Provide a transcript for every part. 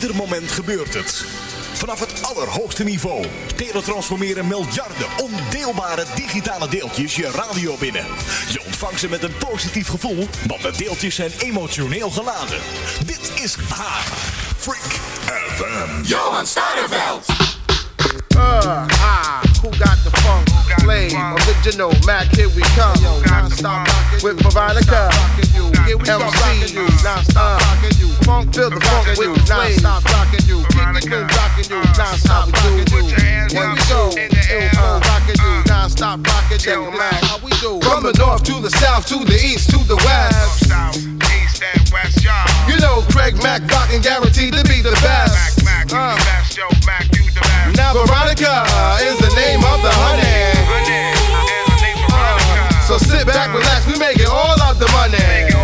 Ieder moment gebeurt het. Vanaf het allerhoogste niveau teletransformeren miljarden ondeelbare digitale deeltjes je radio binnen. Je ontvangt ze met een positief gevoel, want de deeltjes zijn emotioneel geladen. Dit is haar Freak FM. Johan Steinerveld. Uh, ah, who got the funk? Flame, original, Mack, here we come. Non-stop with Veronica. MC, non-stop rocking you. Funk, feel the funk with the non-stop rocking you. The good rocking you, uh, non-stop rocking you. Here we go, ill uh, rocking you, uh. non-stop rocking you. How we do? From the north to the south, to the east, to the west. East and west, y'all. You know Craig Mack rocking guaranteed to be the best. Mack, Mack, Uh. the best, yo, Mack, the best. Now Veronica is the name of the honey. Honey, and the name Veronica. So sit back, relax, we making all of the money.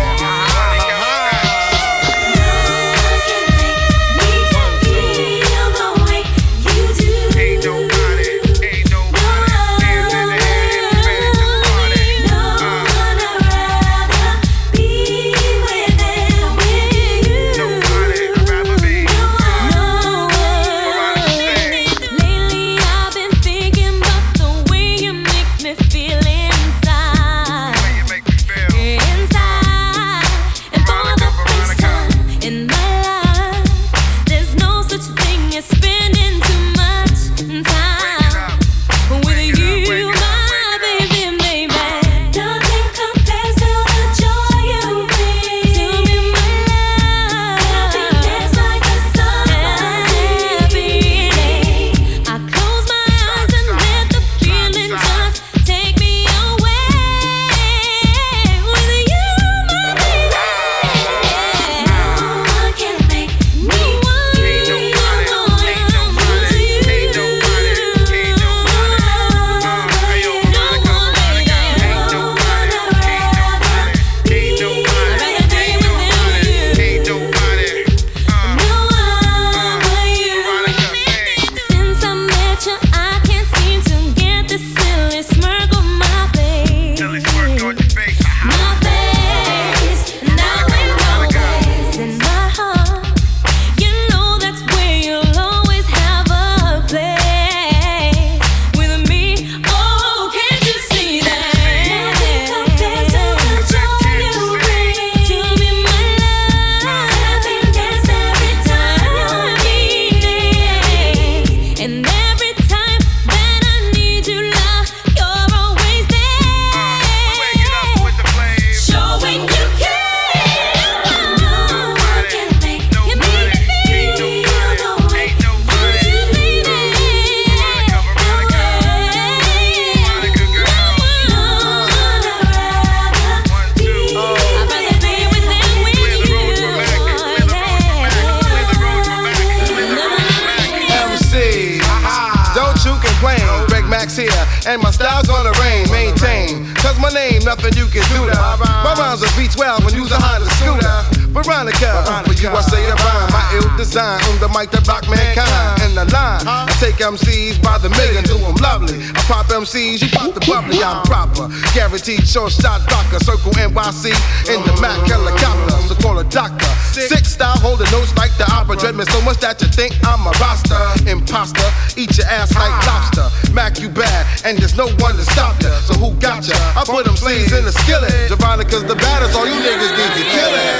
Nothing you can do to. My rhymes are V12 when use a Honda scooter. Veronica, for you I say the rhyme. My ill design on the mic to rock mankind. And the line, I take MCs by the million, do them lovely. I pop MCs, you pop the bubbly, I'm proper. Guaranteed short shot rocker, circle NYC in the Mack helicopter. So call a doctor. Six style holding notes like the opera. Dread me so much that you think I'm a roster. Imposter, eat your ass like lobster. Mack, you bad, and there's no one to stop ya. So who got ya? I put them sleeves in the skillet. Javonica's the baddest, all you niggas need to kill it.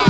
It's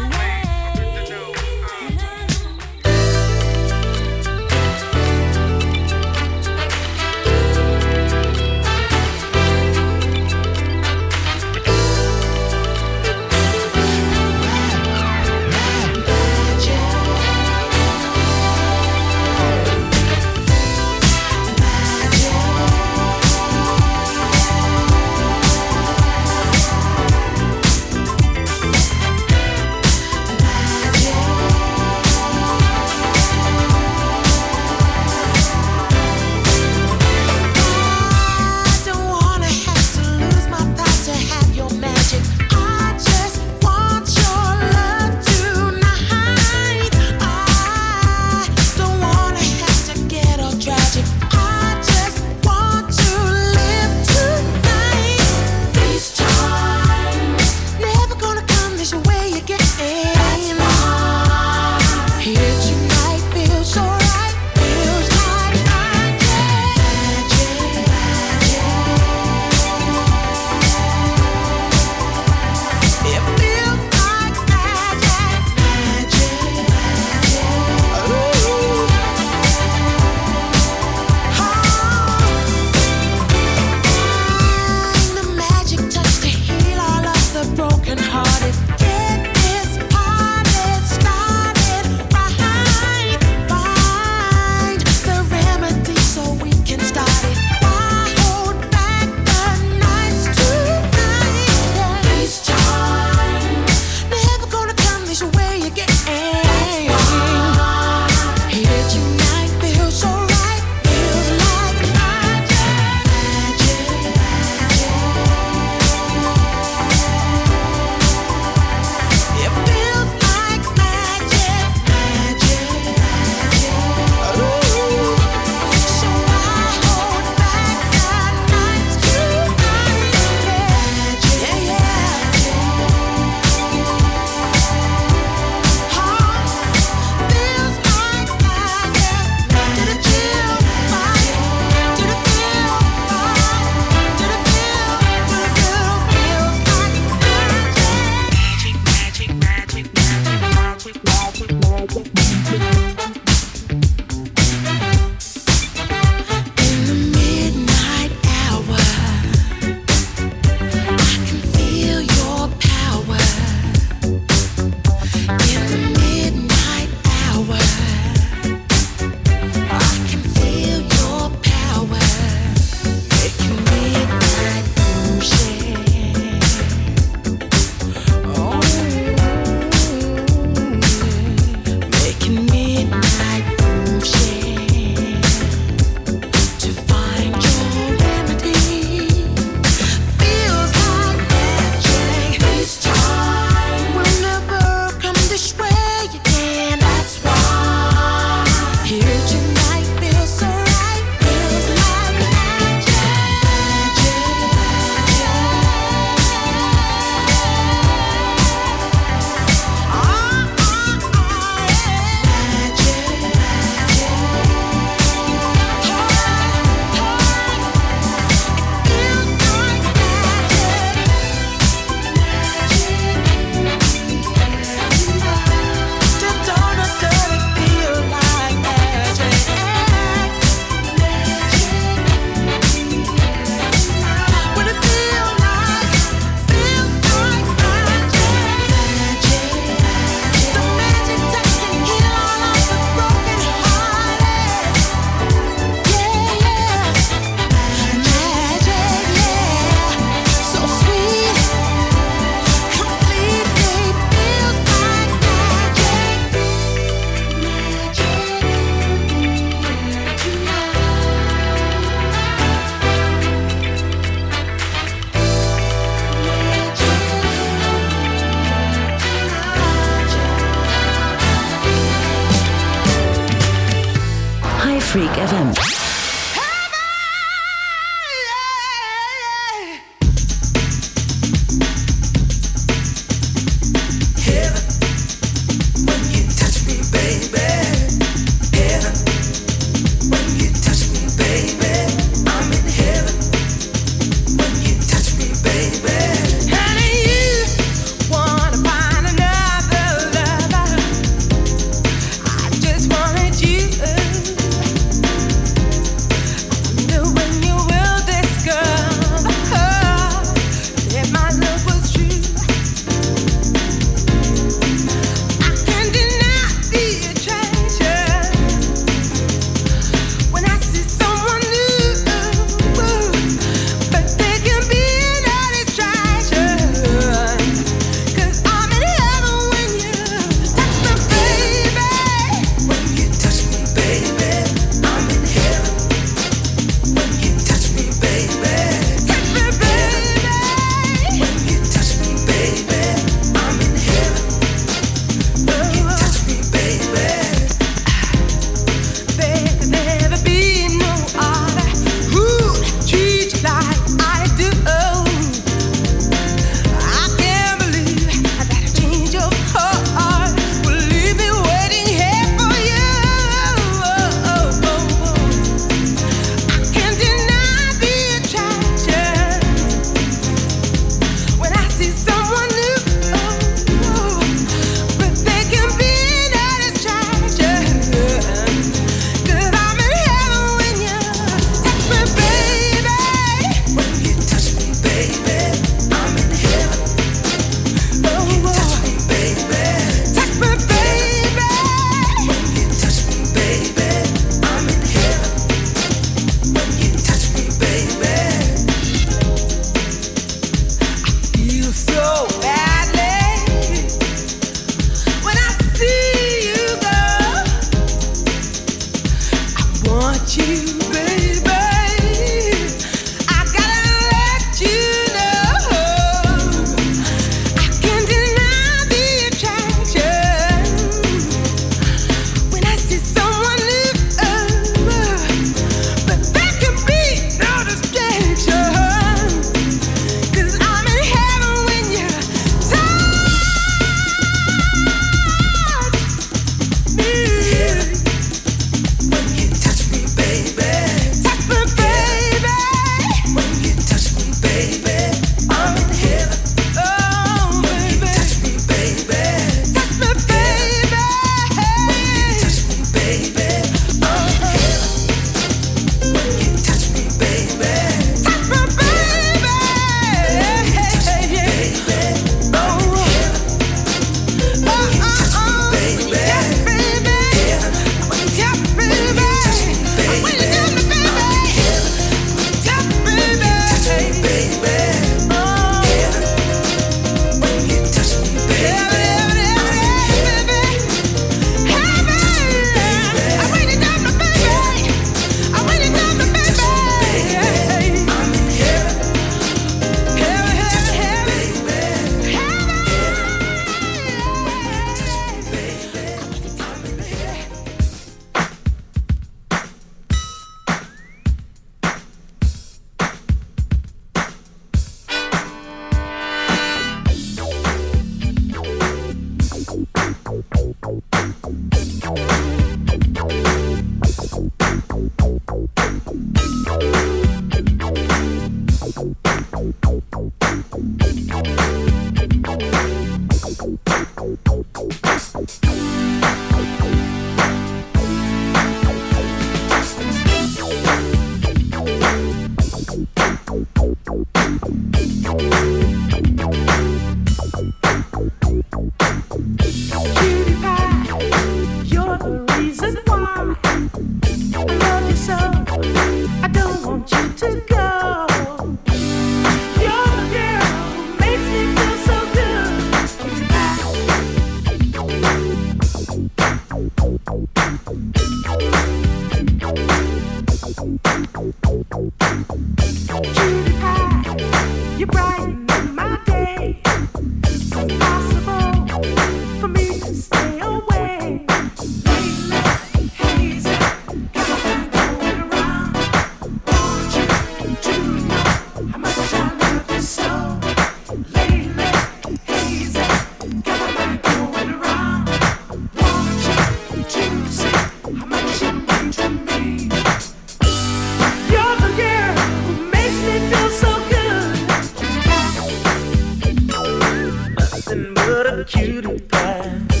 cute and.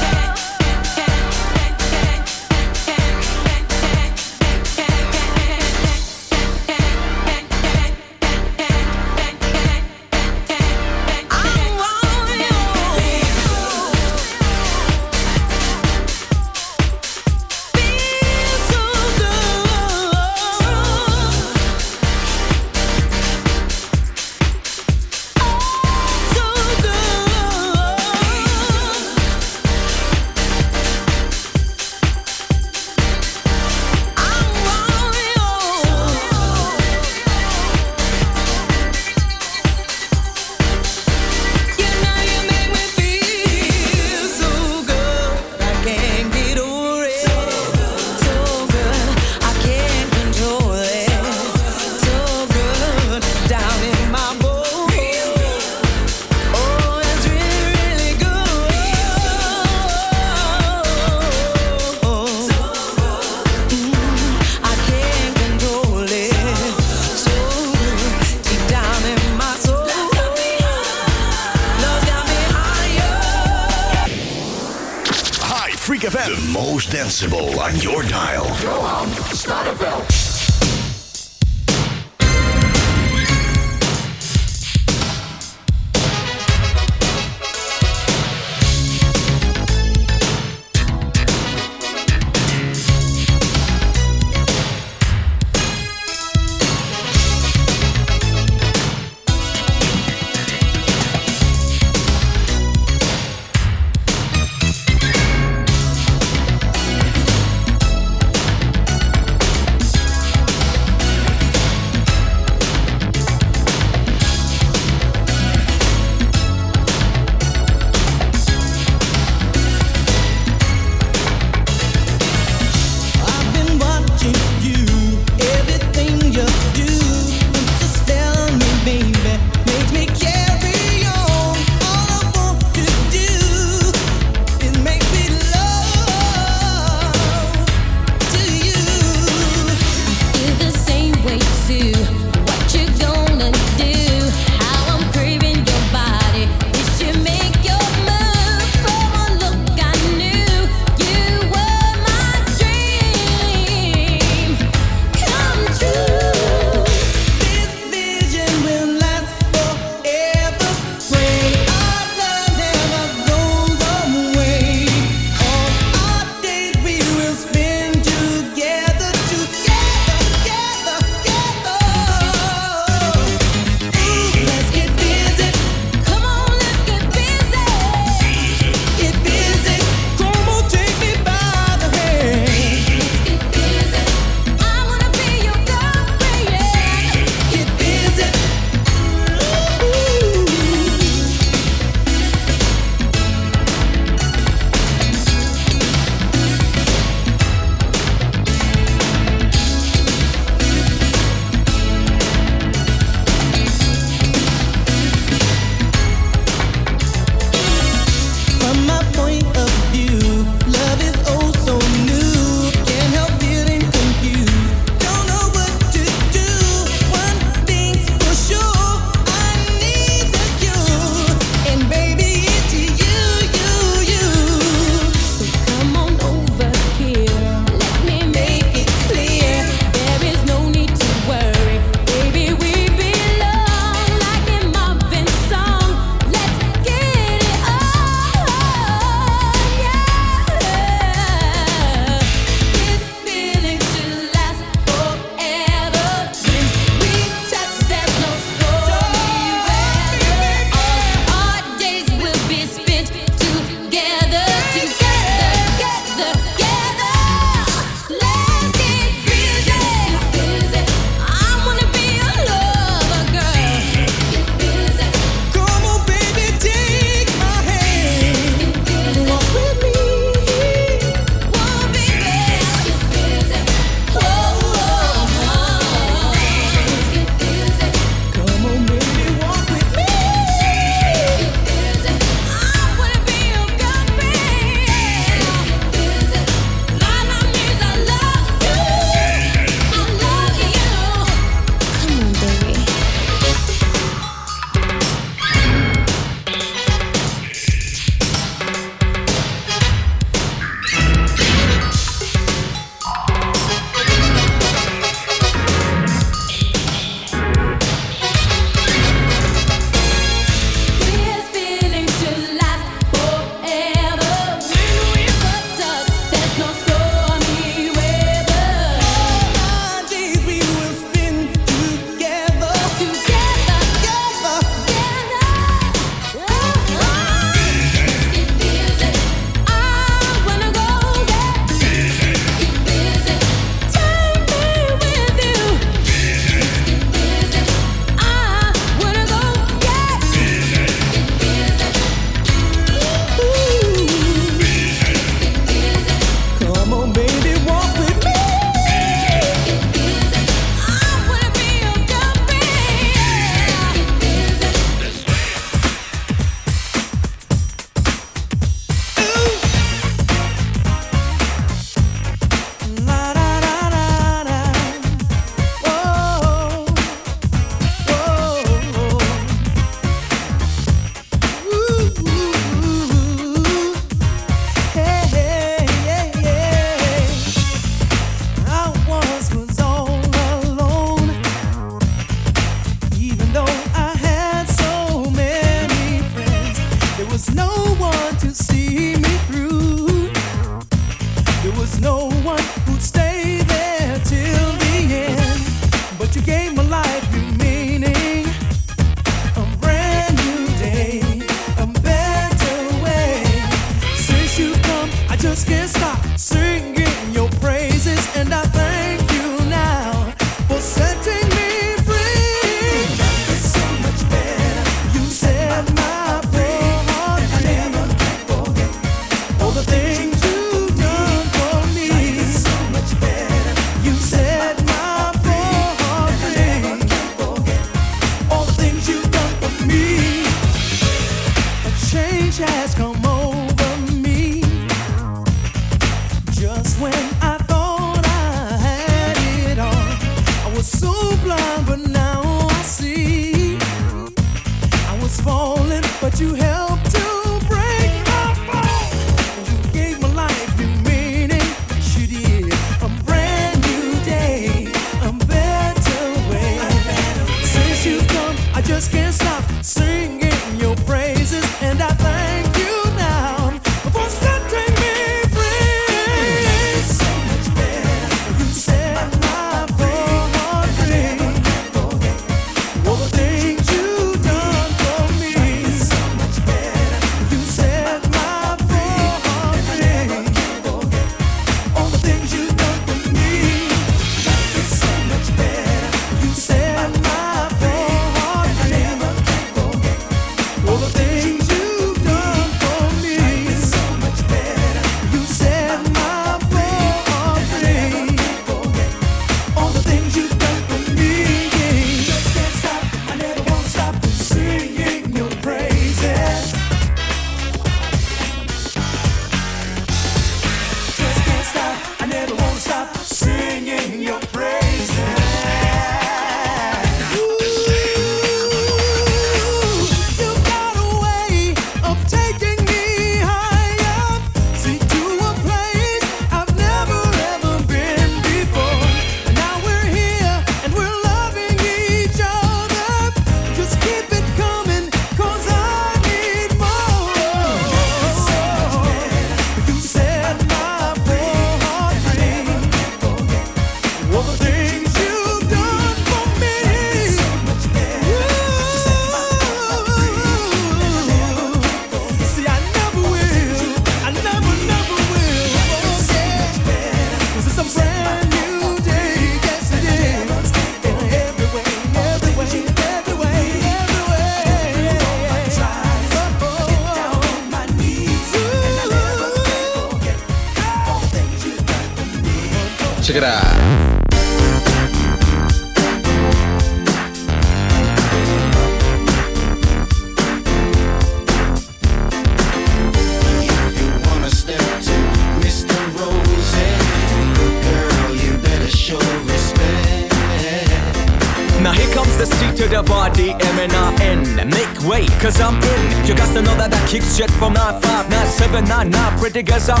95979 Pretty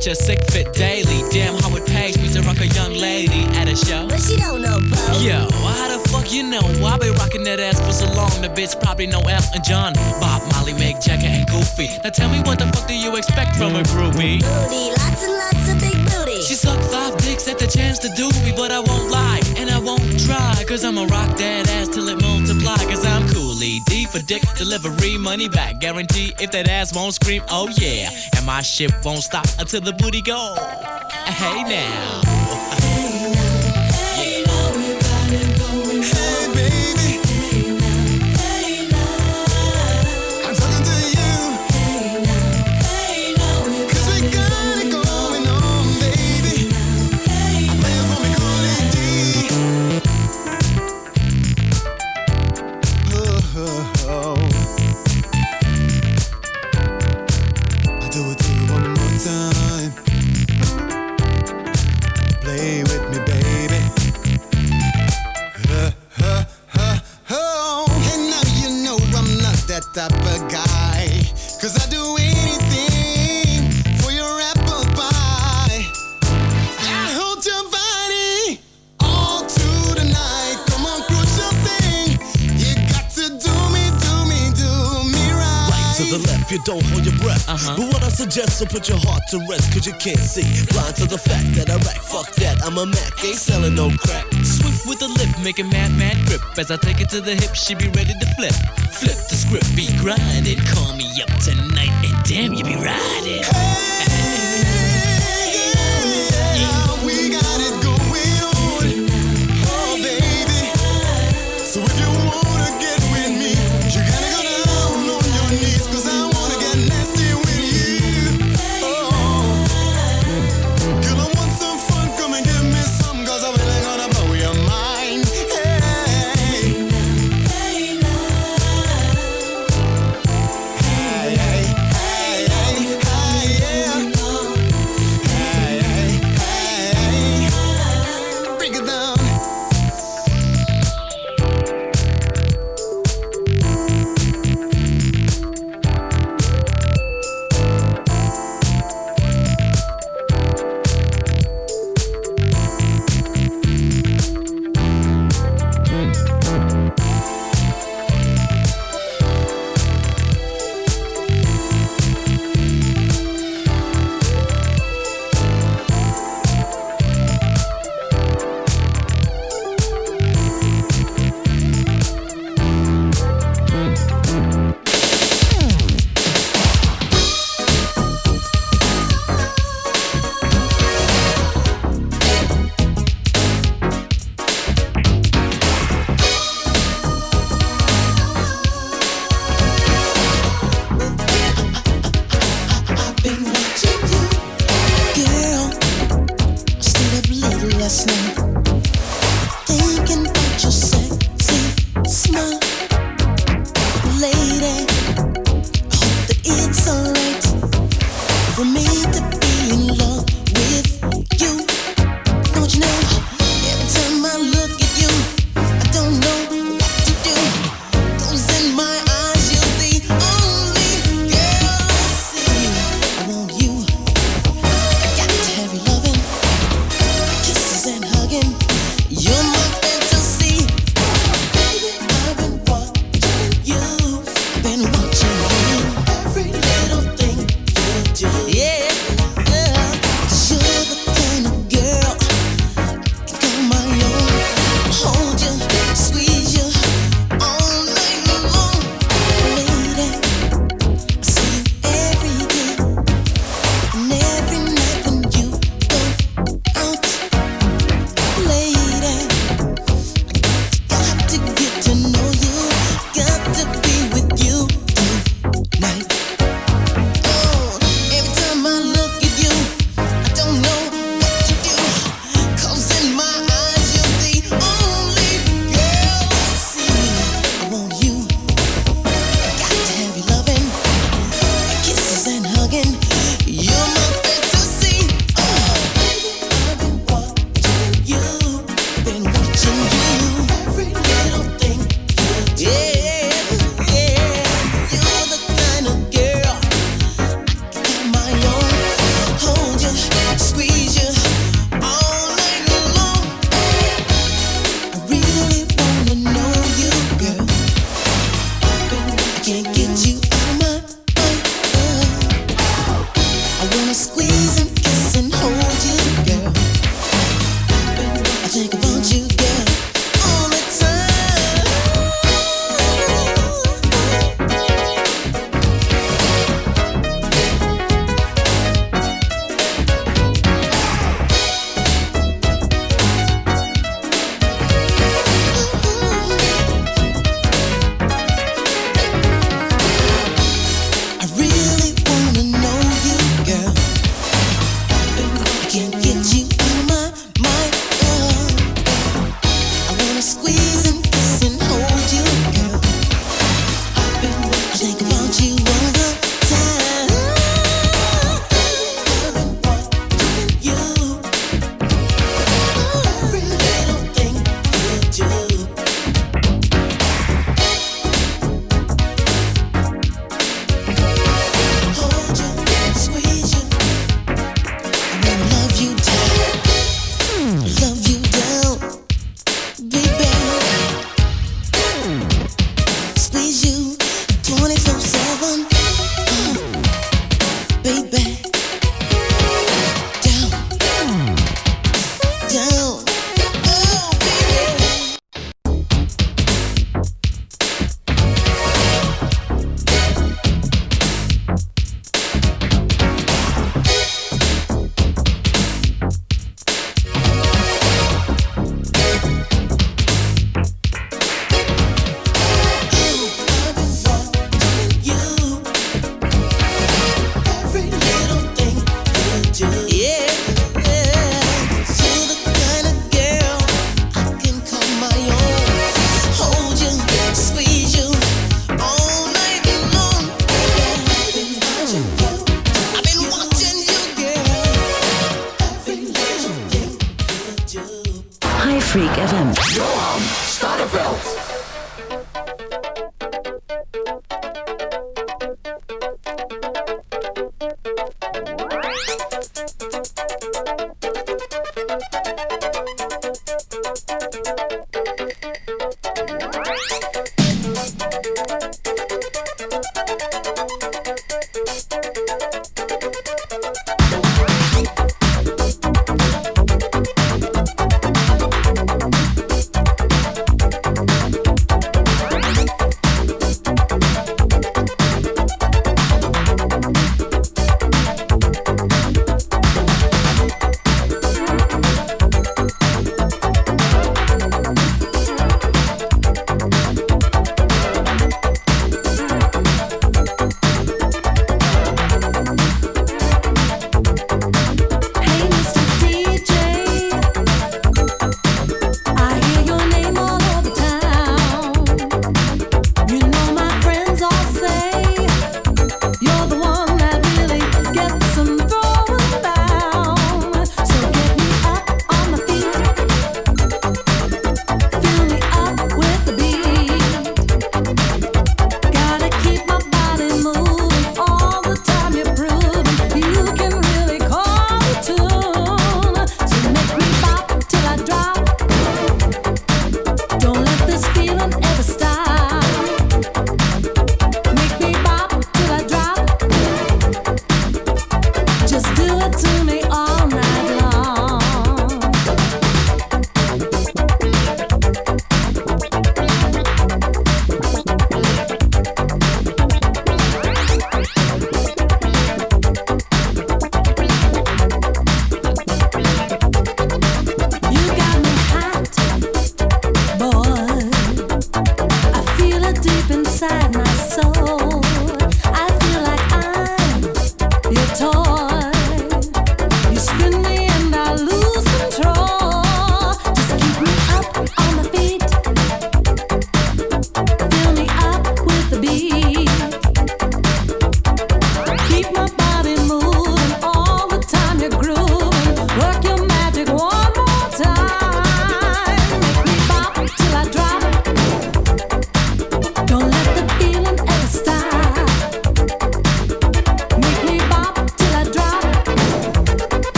catch a sick fit daily. Damn how it pays me to rock a young lady at a show. But she don't know, bro. Yo, how the fuck you know? I been rocking that ass for so long, the bitch probably know Elton John, Bob, Marley, Mick, Jagger, and Goofy. Now tell me what the fuck do you expect from a groupie? Booty, lots and lots of big booty. She sucked five dicks at the chance to do me, but I won't lie, and I won't try, cause I'ma rock that ass till it multiply, cause I'm coolly D for dick, delivery, money back, guarantee if that ass won't scream, oh yeah, and my ship won't stop until the booty go. Hey now. Suggest, so put your heart to rest, cause you can't see. Blind to the fact that I rack, fuck that, I'm a Mack, ain't selling no crack. Swift with the lip, making mad, mad grip. As I take it to the hip, she be ready to flip. Flip the script, be grinding. Call me up tonight, and damn, you be riding. We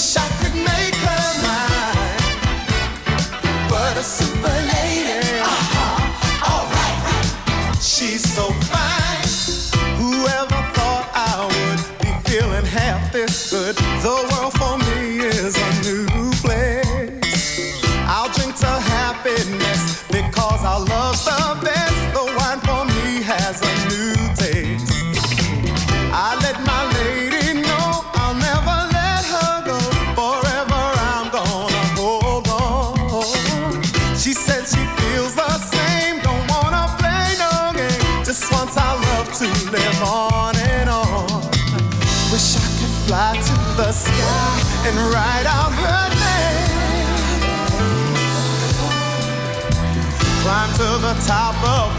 Wish I top of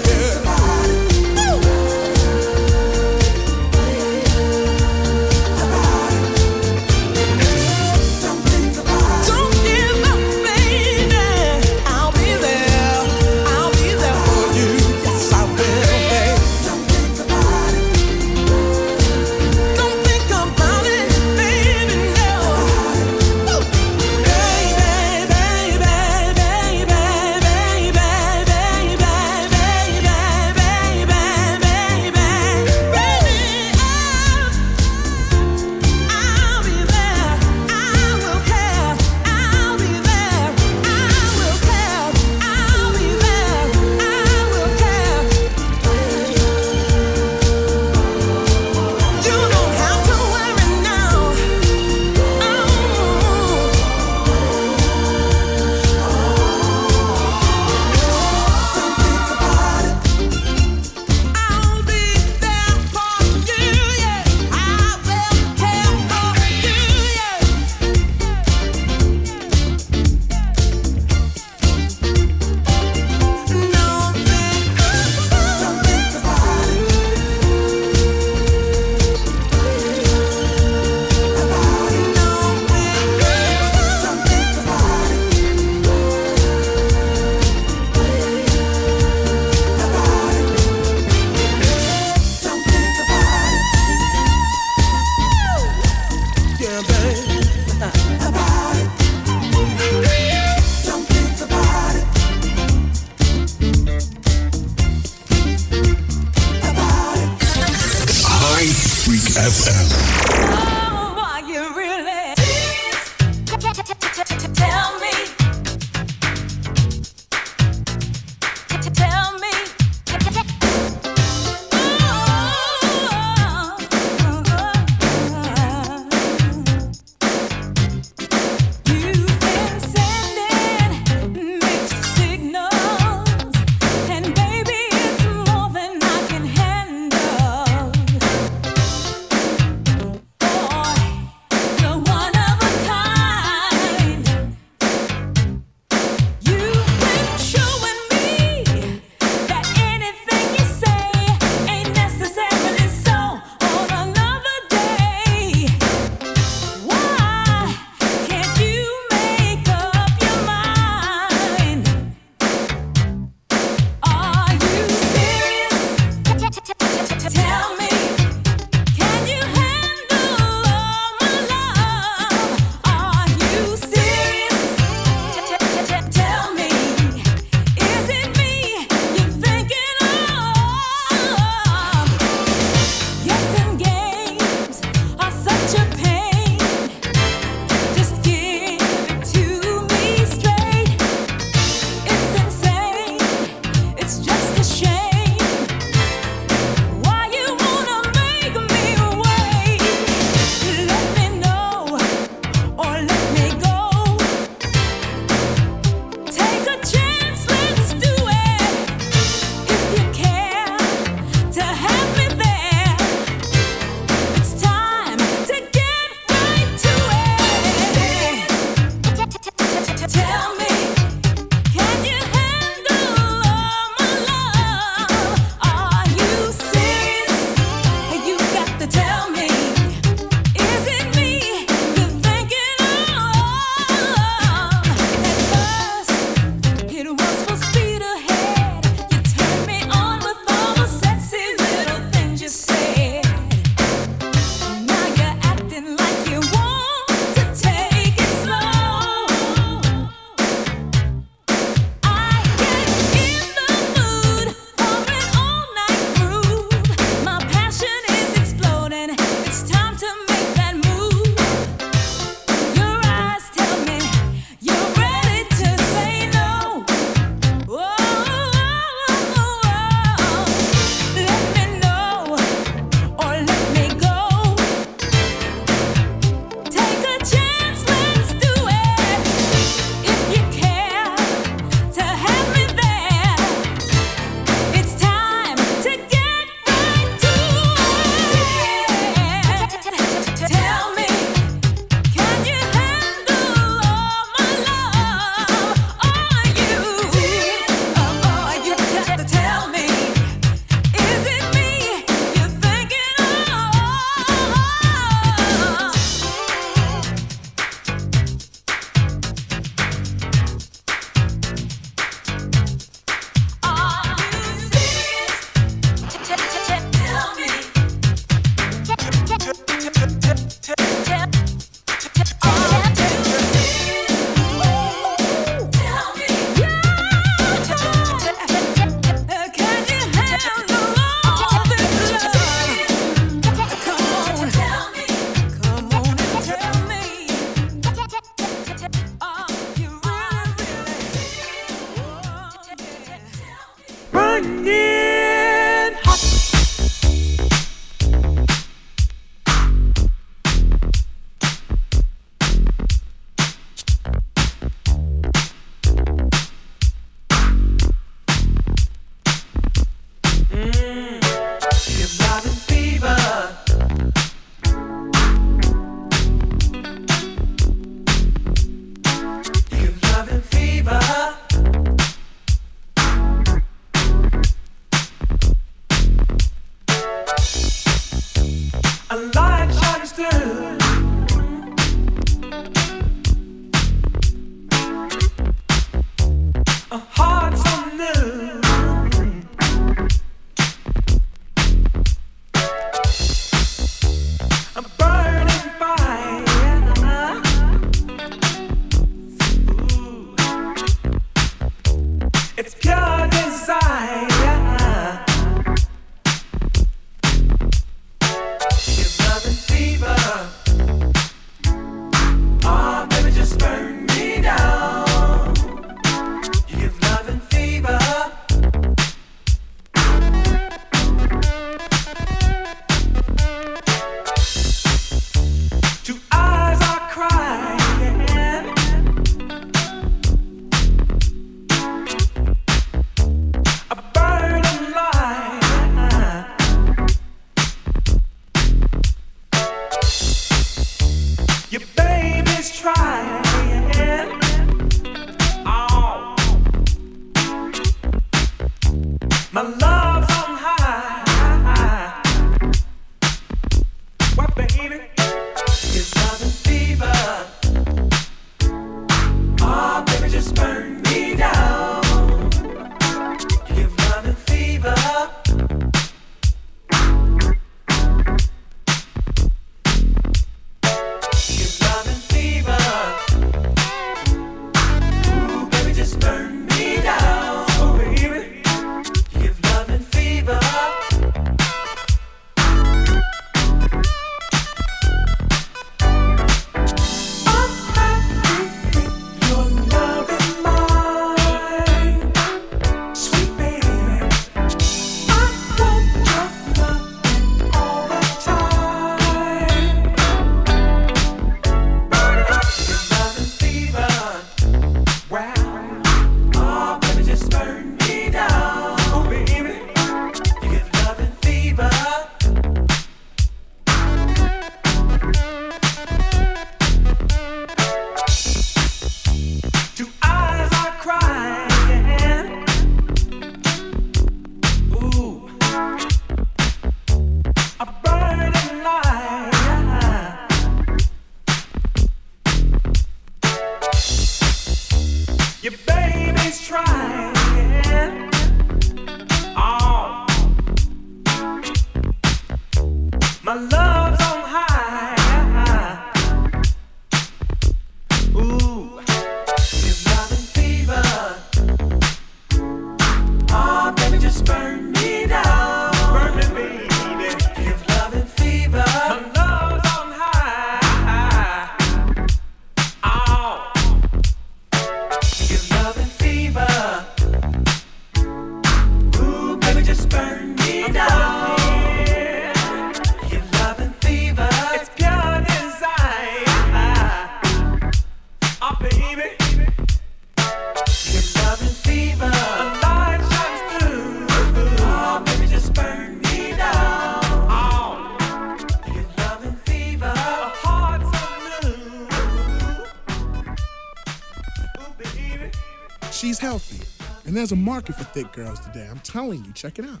there's a market for thick girls today. I'm telling you, check it out.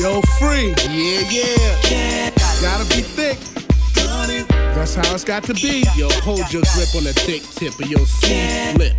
Yo, free. Yeah, yeah. yeah gotta be thick. That's how it's got to be. Yo, hold your grip on the thick tip of your sweet lip.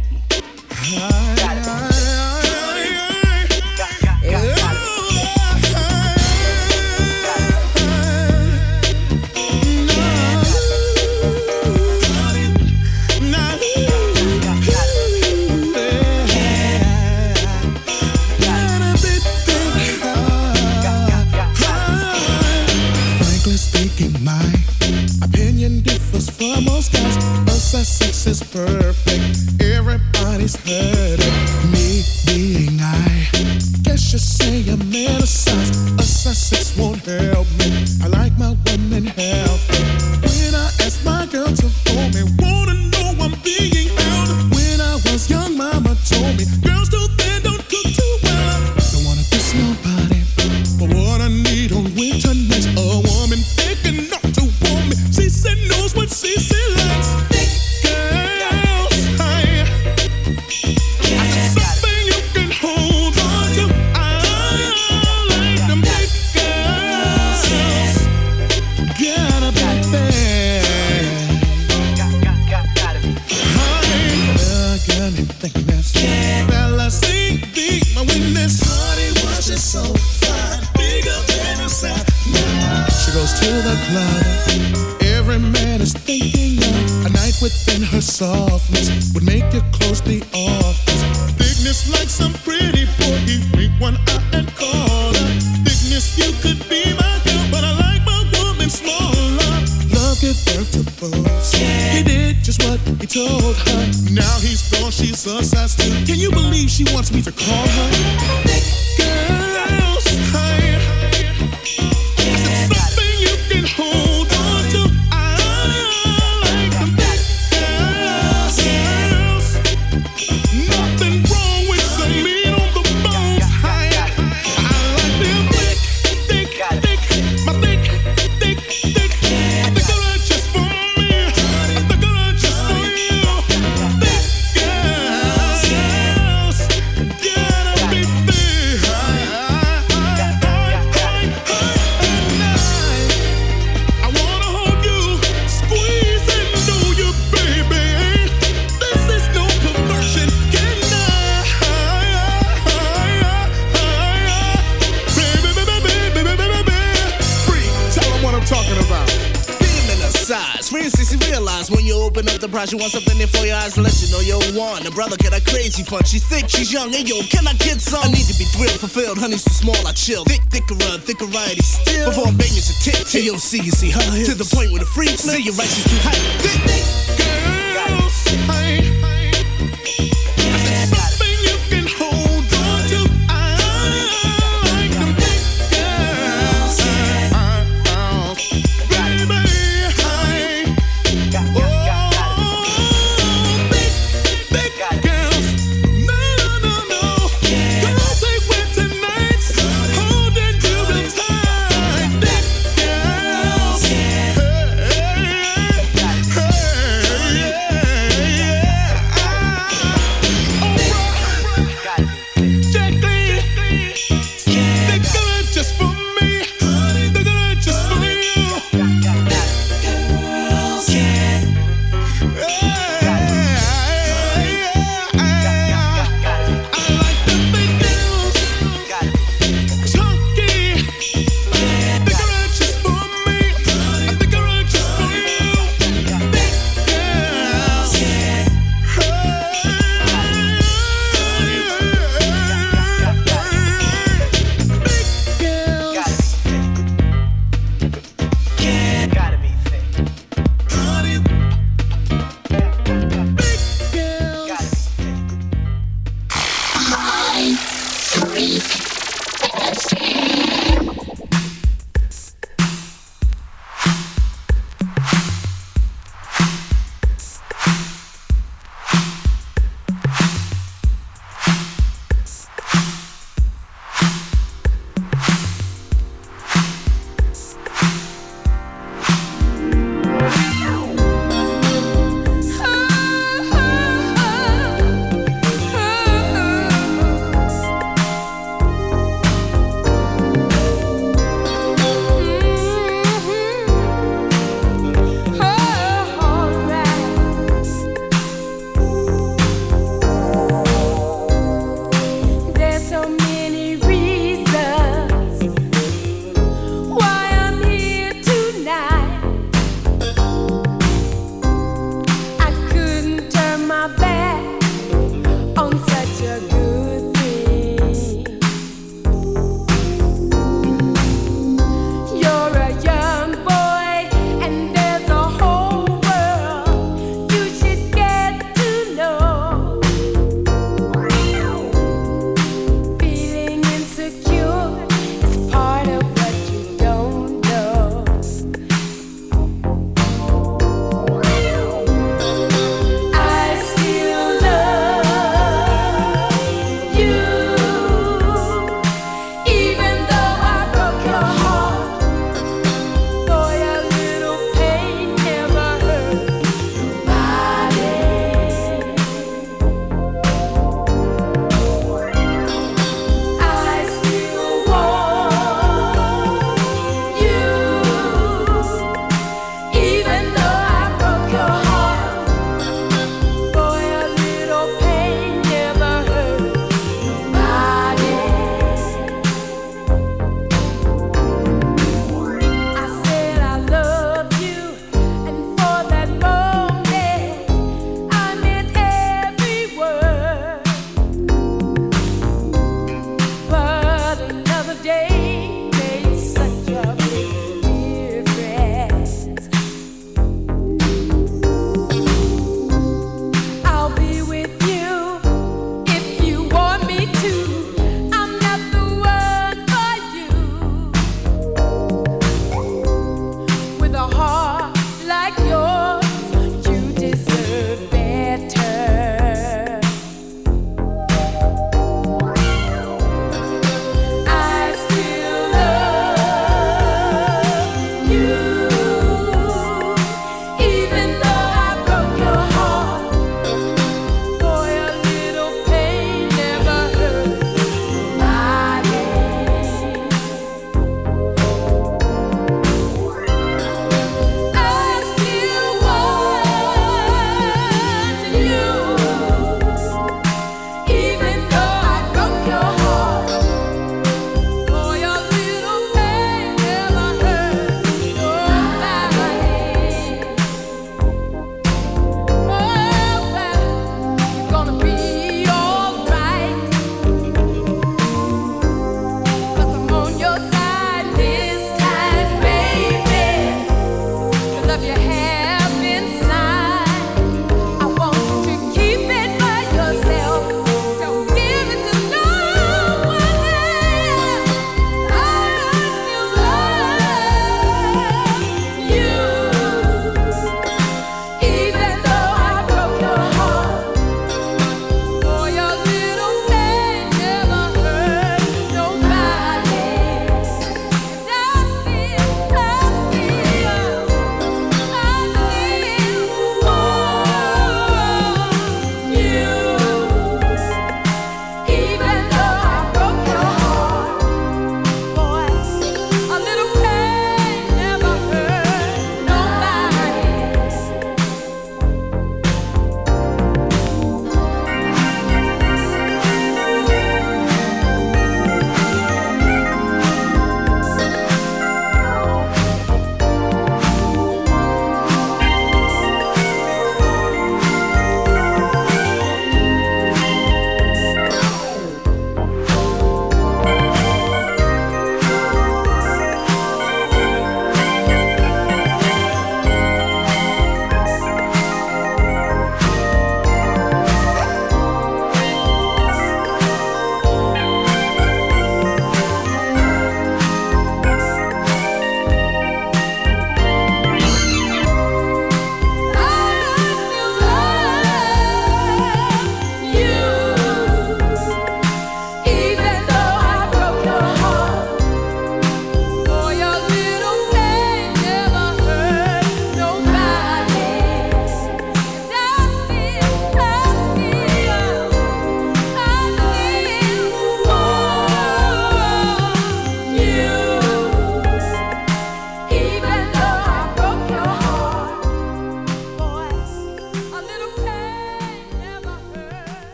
Honey's too small, I chill. Thick, thicker, thicker Still. Before i bang it's a tick, TOC, you see her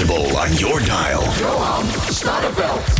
on your dial. Johan Stadeveld.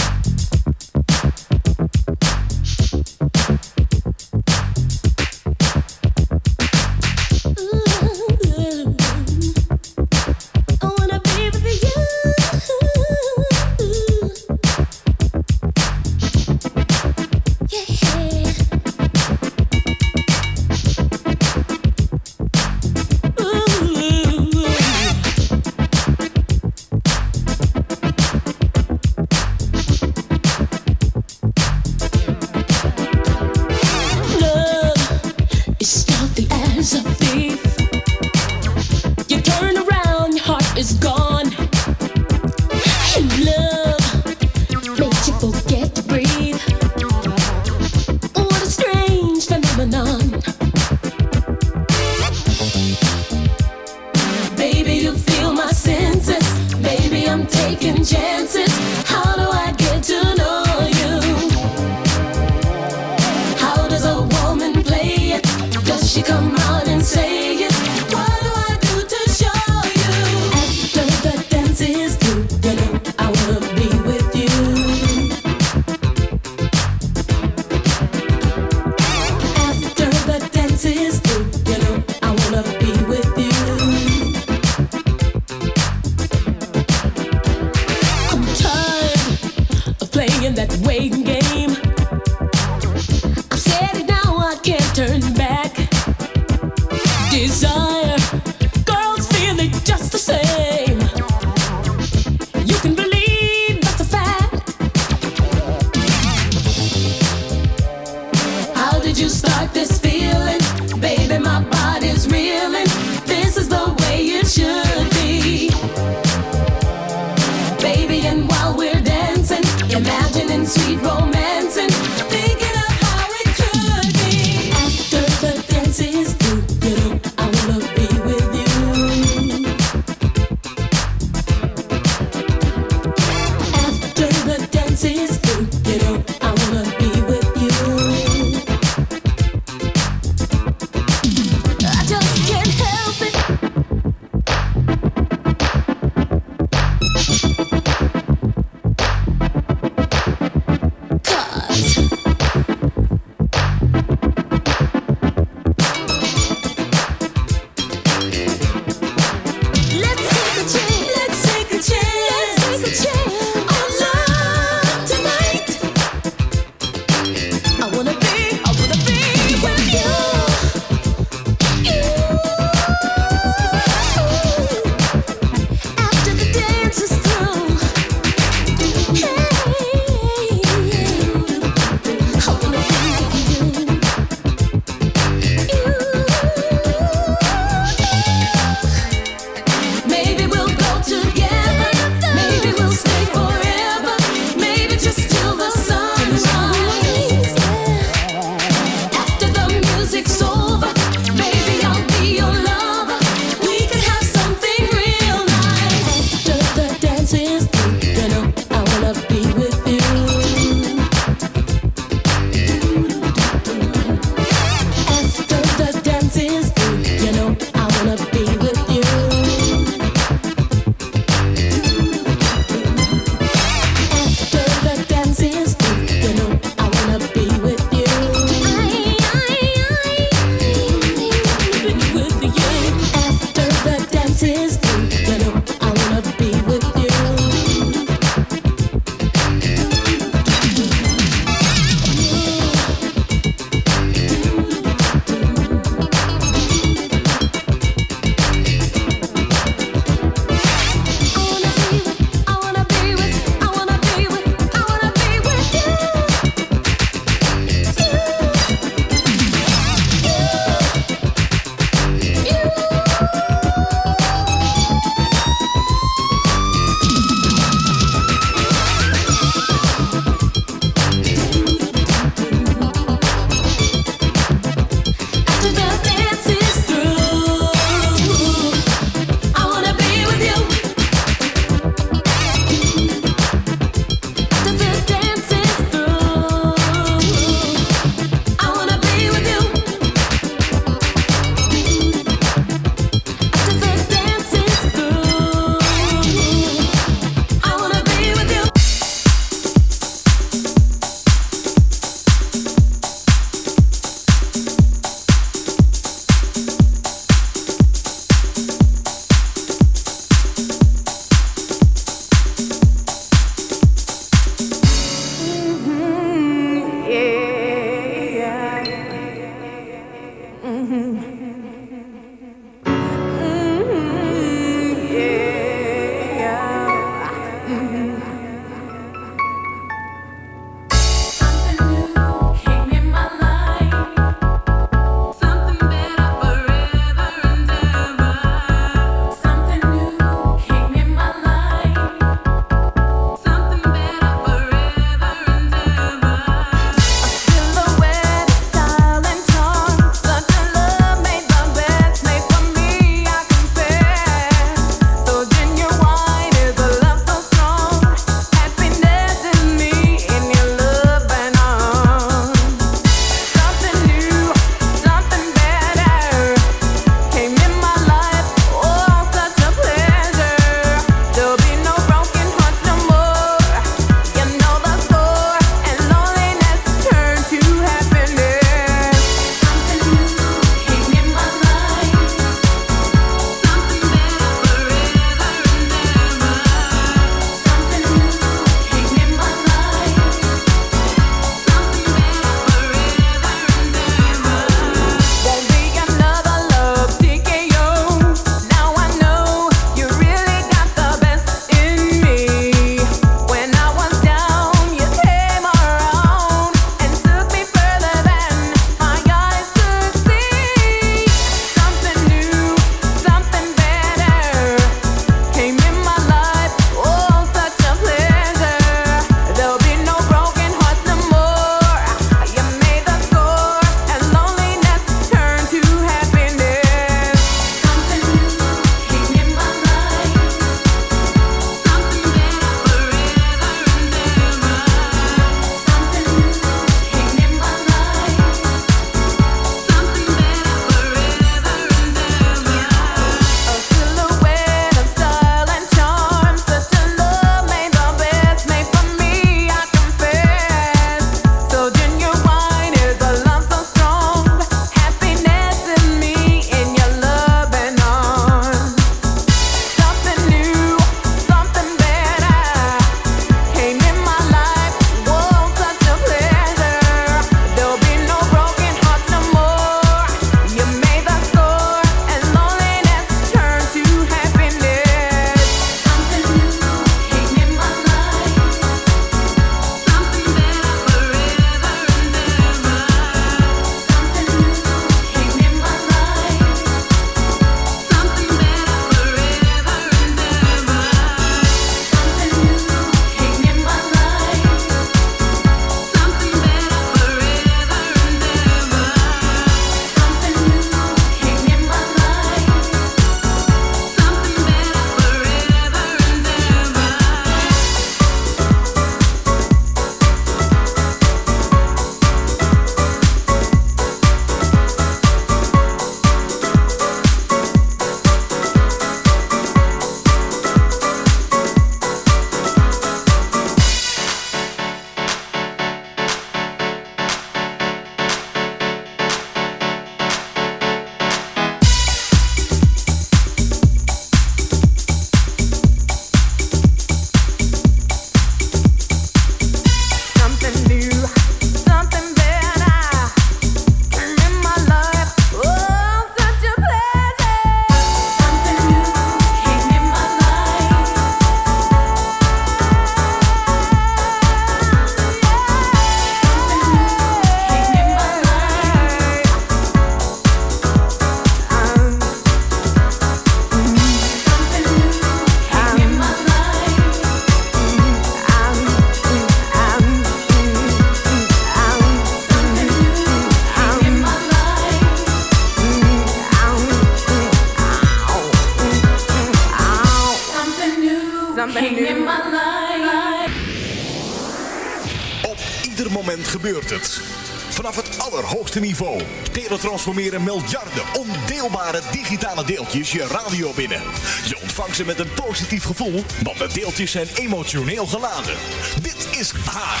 Allerhoogste niveau teletransformeren miljarden ondeelbare digitale deeltjes je radio binnen. Je ontvangt ze met een positief gevoel, want de deeltjes zijn emotioneel geladen. Dit is haar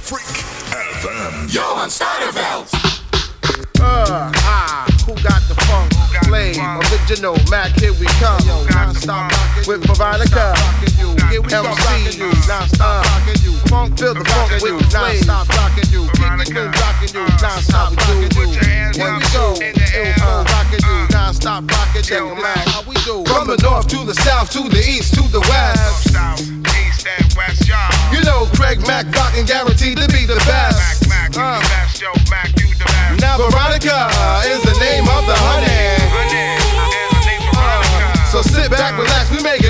Freak FM. Johan Steinerveld. Uh, ah, who got the funk? Flame, original Mac, here we come. Non-stop with Veronica. MC, non-stop Funk, feel the funk with non-stop rocking you. Keep it rocking you, non-stop we do. Here we go, uh, rocking you, non-stop rocking you. Man, how we do? From the north to the south, to the east, to the west. East and west, y'all. You know Craig Mack rocking guaranteed to be the best. Mack, you Uh, the best, yo, Mack, you the best. Now Veronica is the name of the honey. So sit back, relax, we make all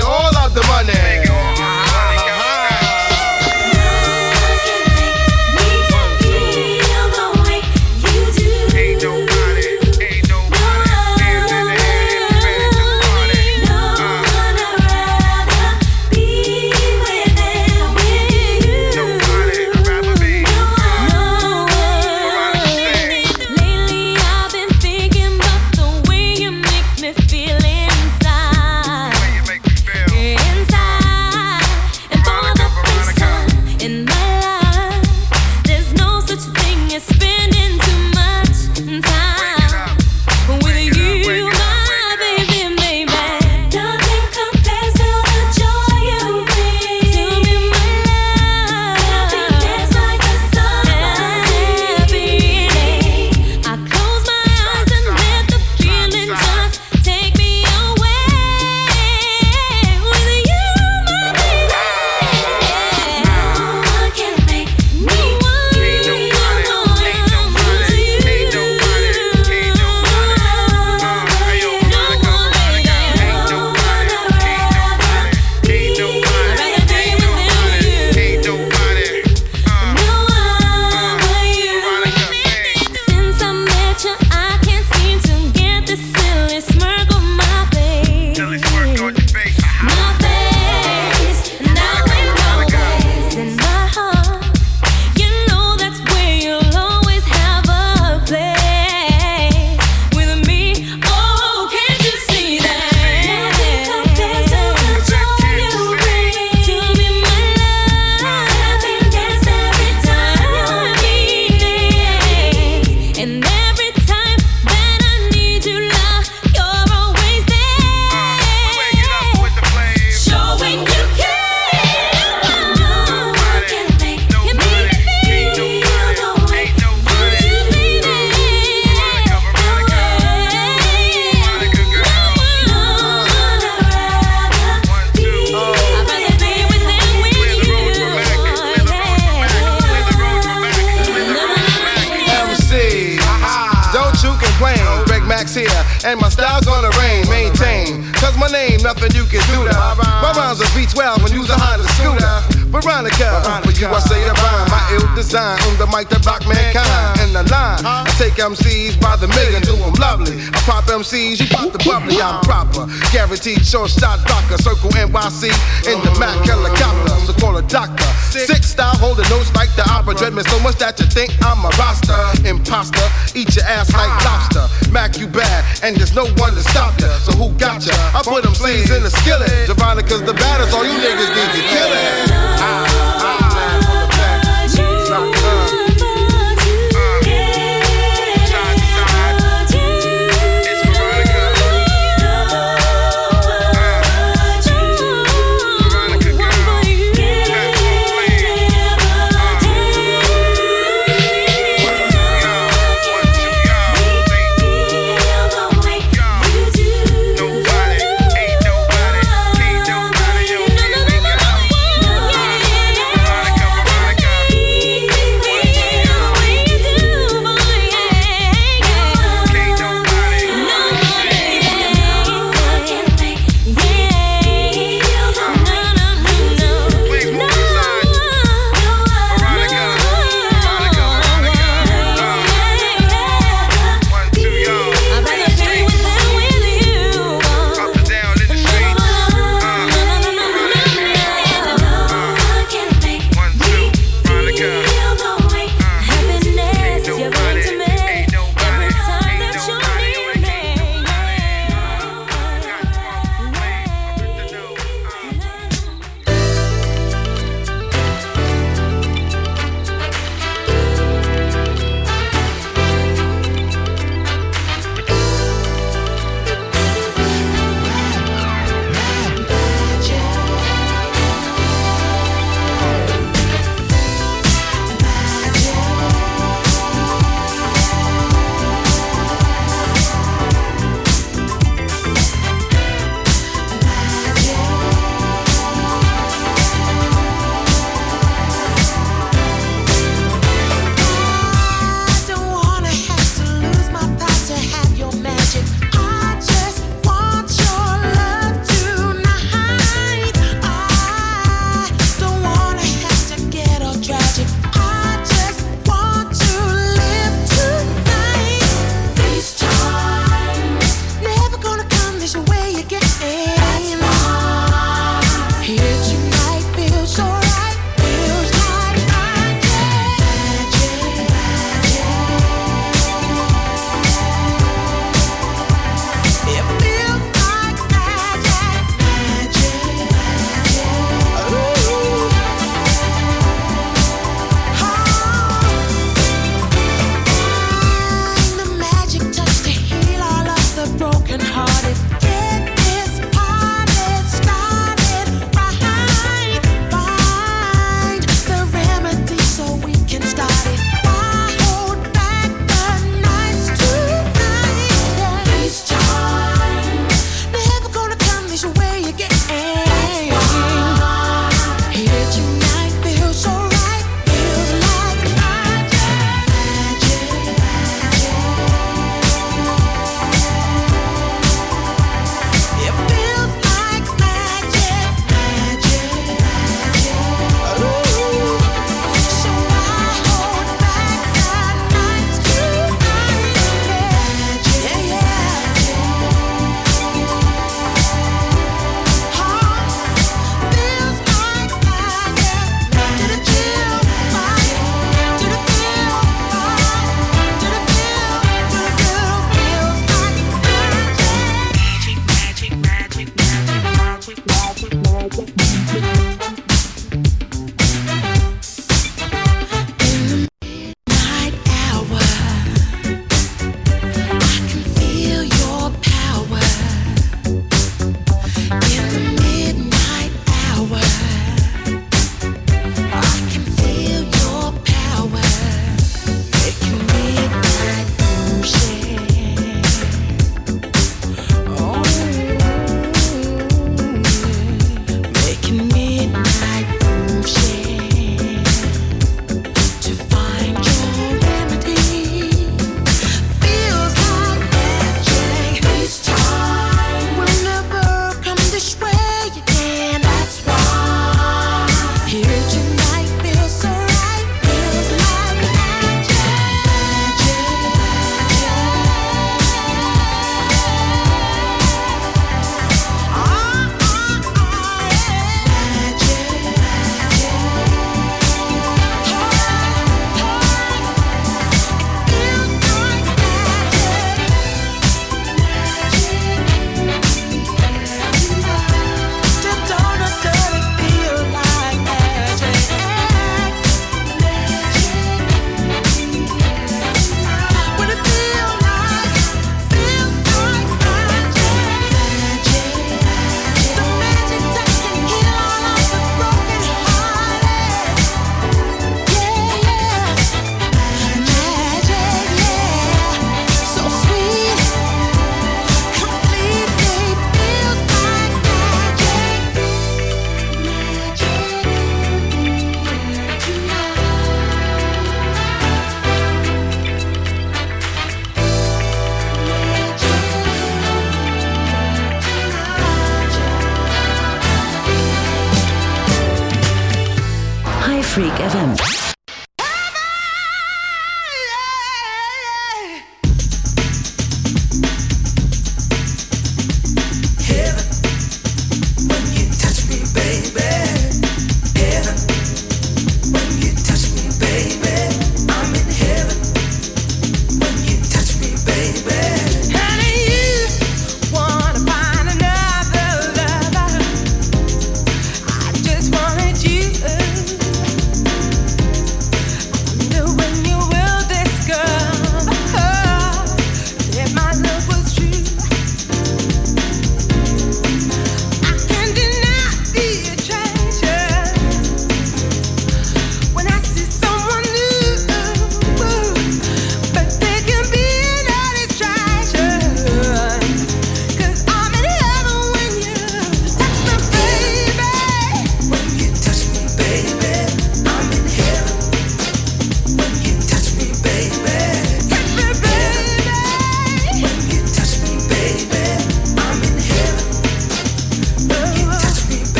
Guaranteed short shot doctor, circle NYC in the Mack helicopter. So call a doctor. Six style holding notes like the opera. Dread me so much that you think I'm a roster. Imposter, eat your ass like ah. lobster. Mack, you bad, and there's no one to stop ya. So who got ya? I put them sleeves in the skillet. Javonica's the baddest, all you niggas need to kill it.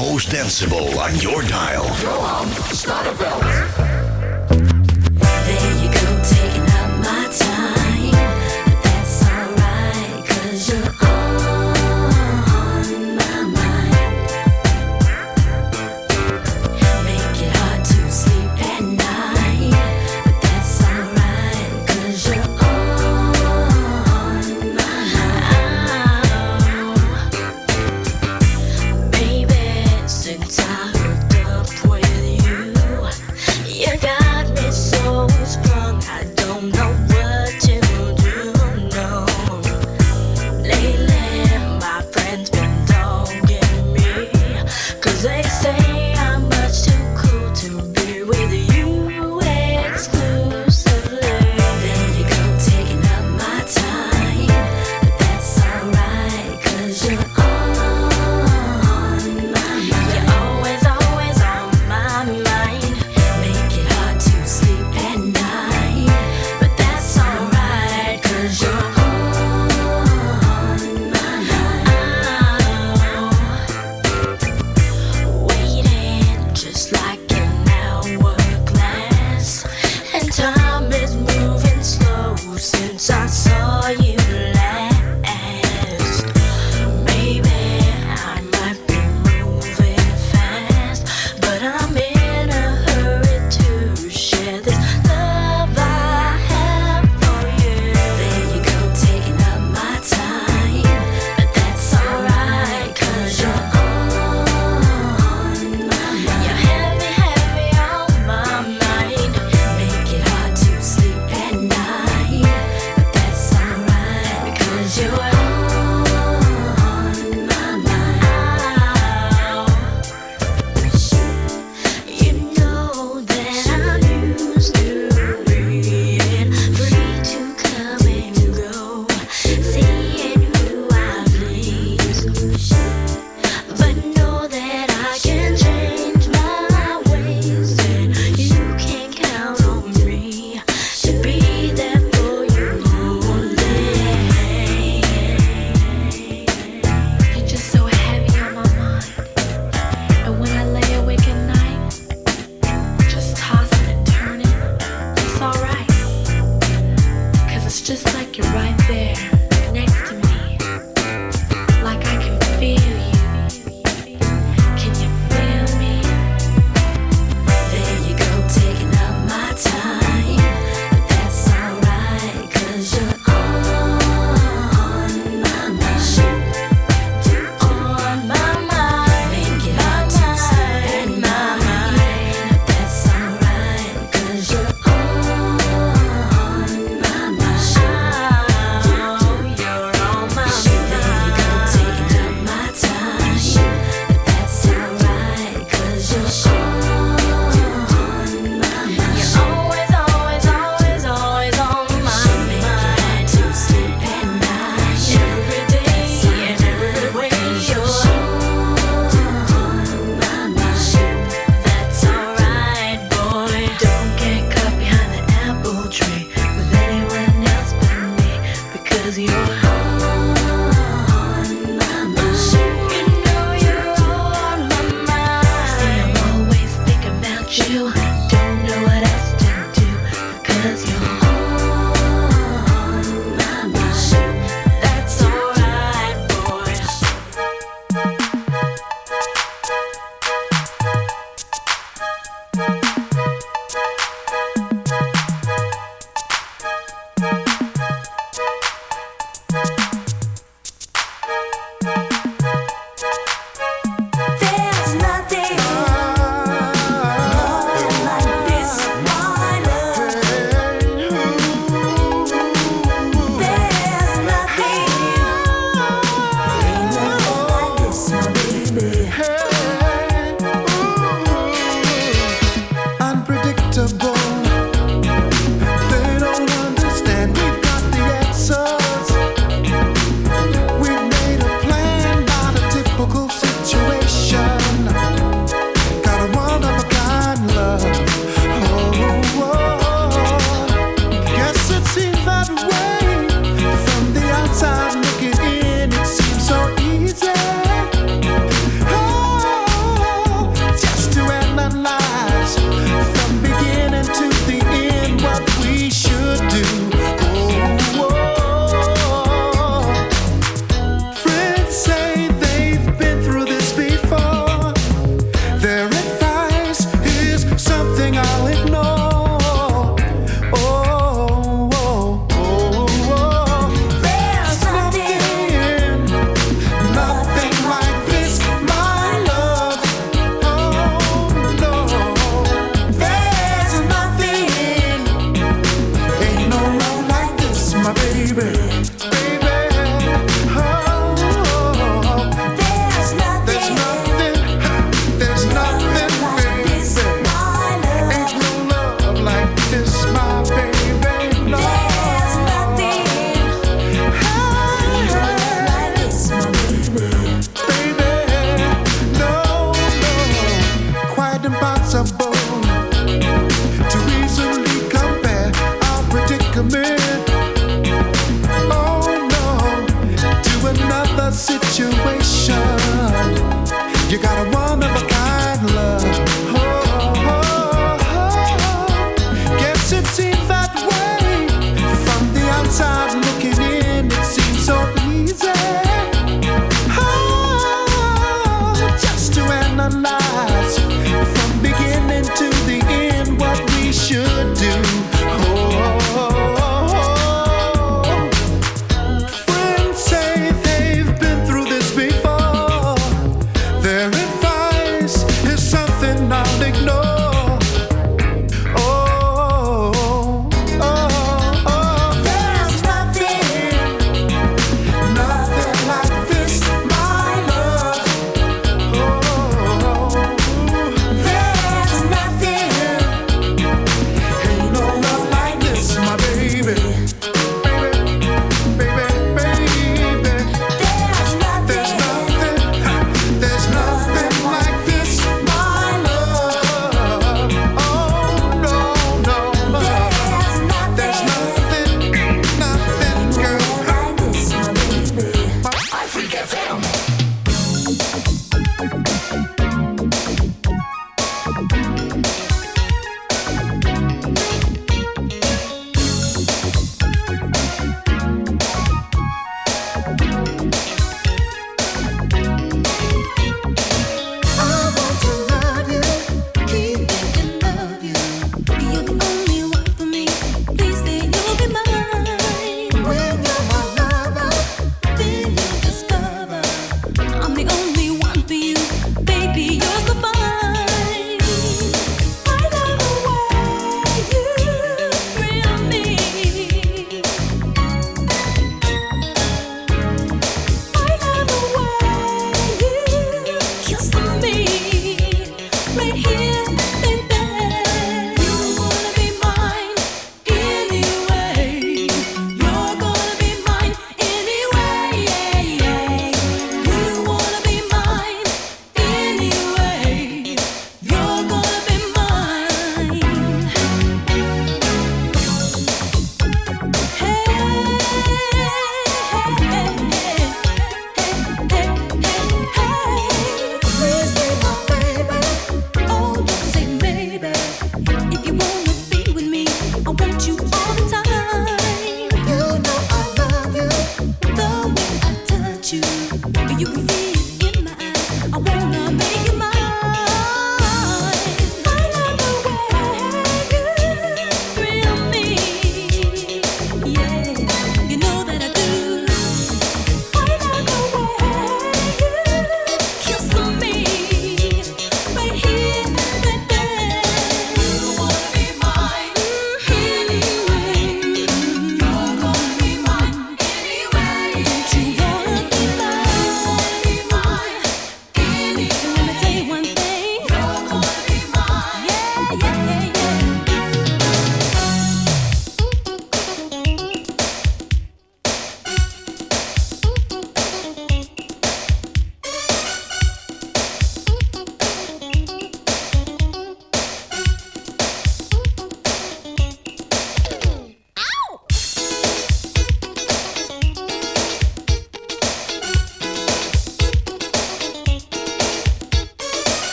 Most danceable on your dial. Johan Stadeveld.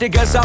959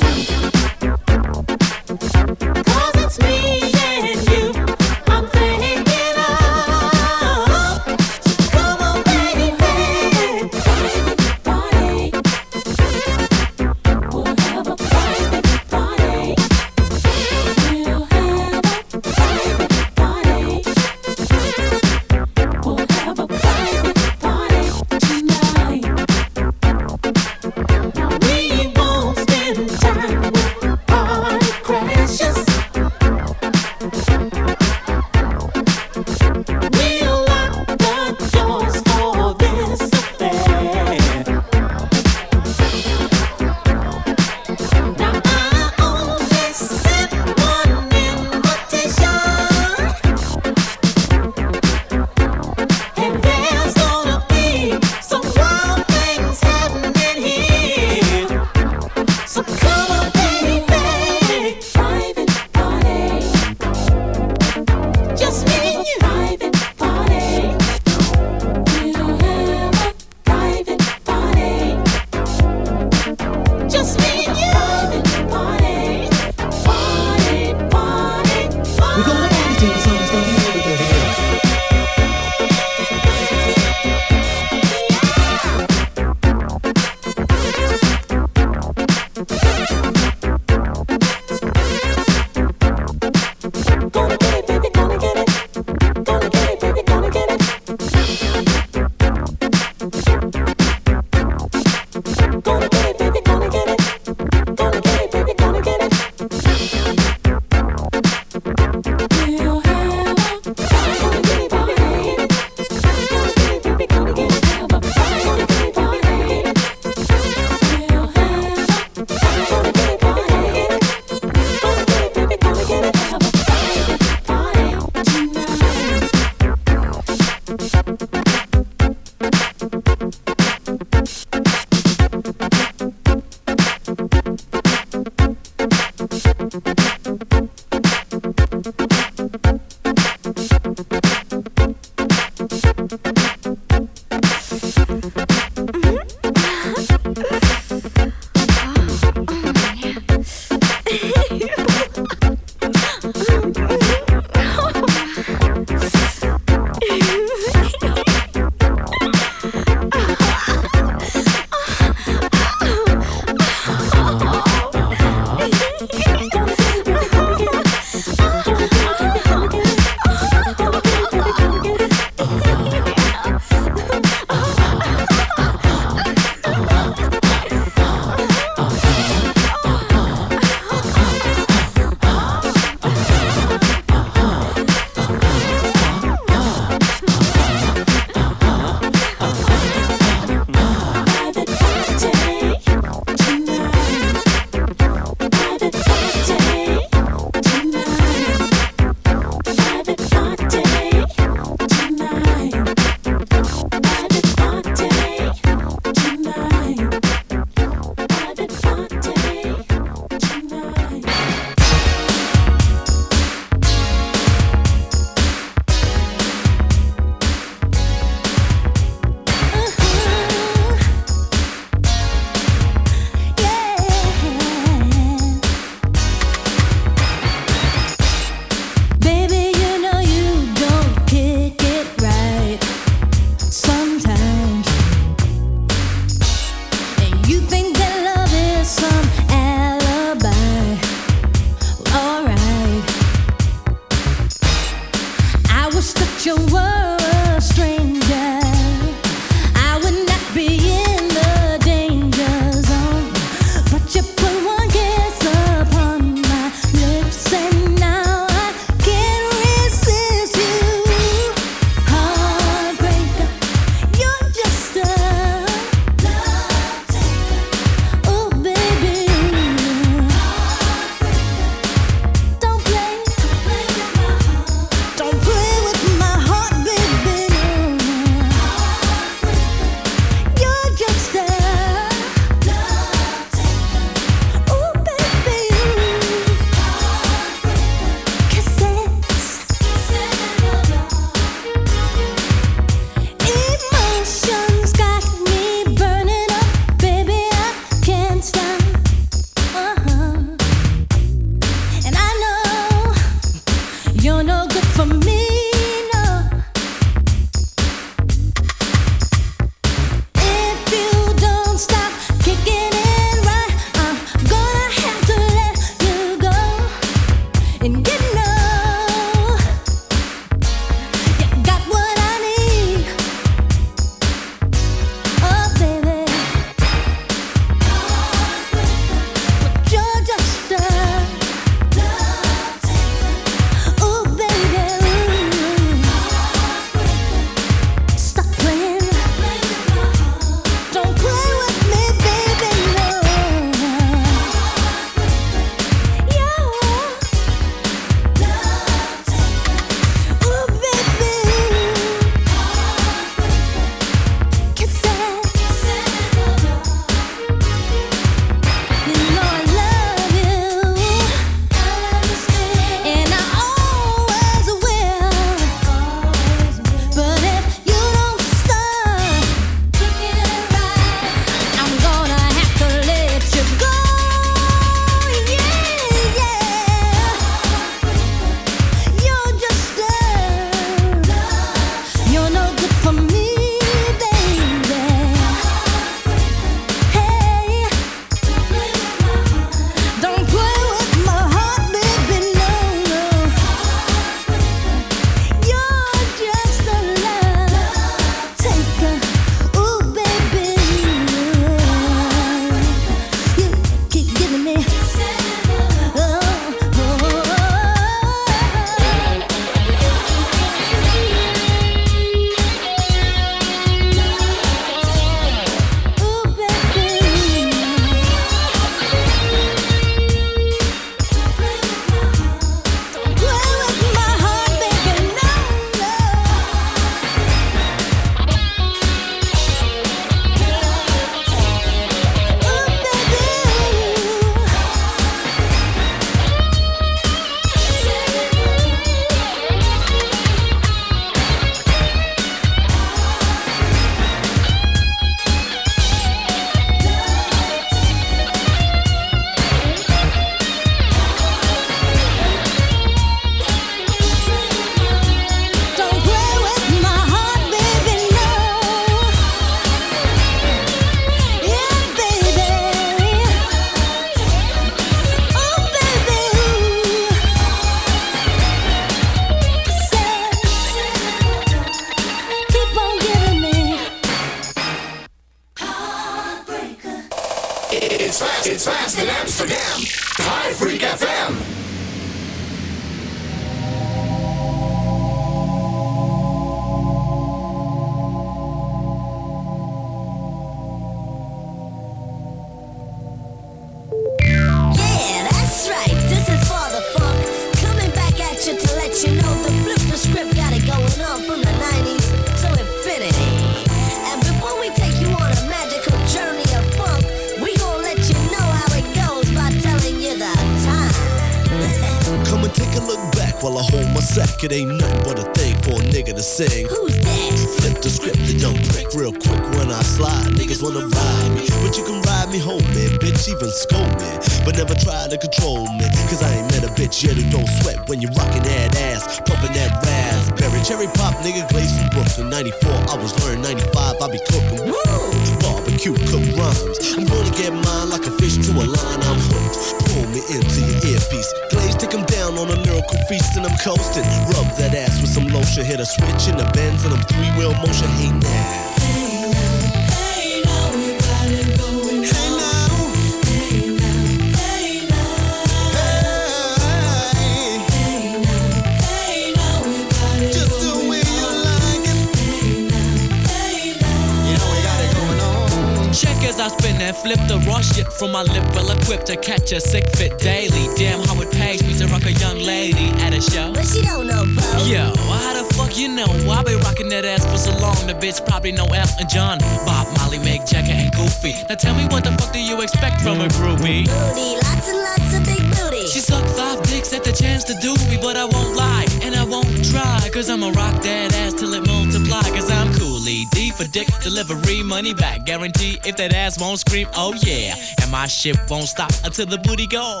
catch a sick fit daily. Damn, how it pays me to rock a young lady at a show. But she don't know, Bo. Yo, how the fuck you know? I been rocking that ass for so long, the bitch probably know Elton John, Bob, Marley, Meg, Jagger, and Goofy. Now tell me what the fuck do you expect from a groupie? Booty, lots and lots of big booty. She sucked five dicks at the chance to do me, but I won't lie, and I won't try, cause I'ma rock that ass till it multiply, cause I'm coolly D for dick delivery, money back guarantee if that ass won't scream, oh yeah, my shit won't stop until the booty go.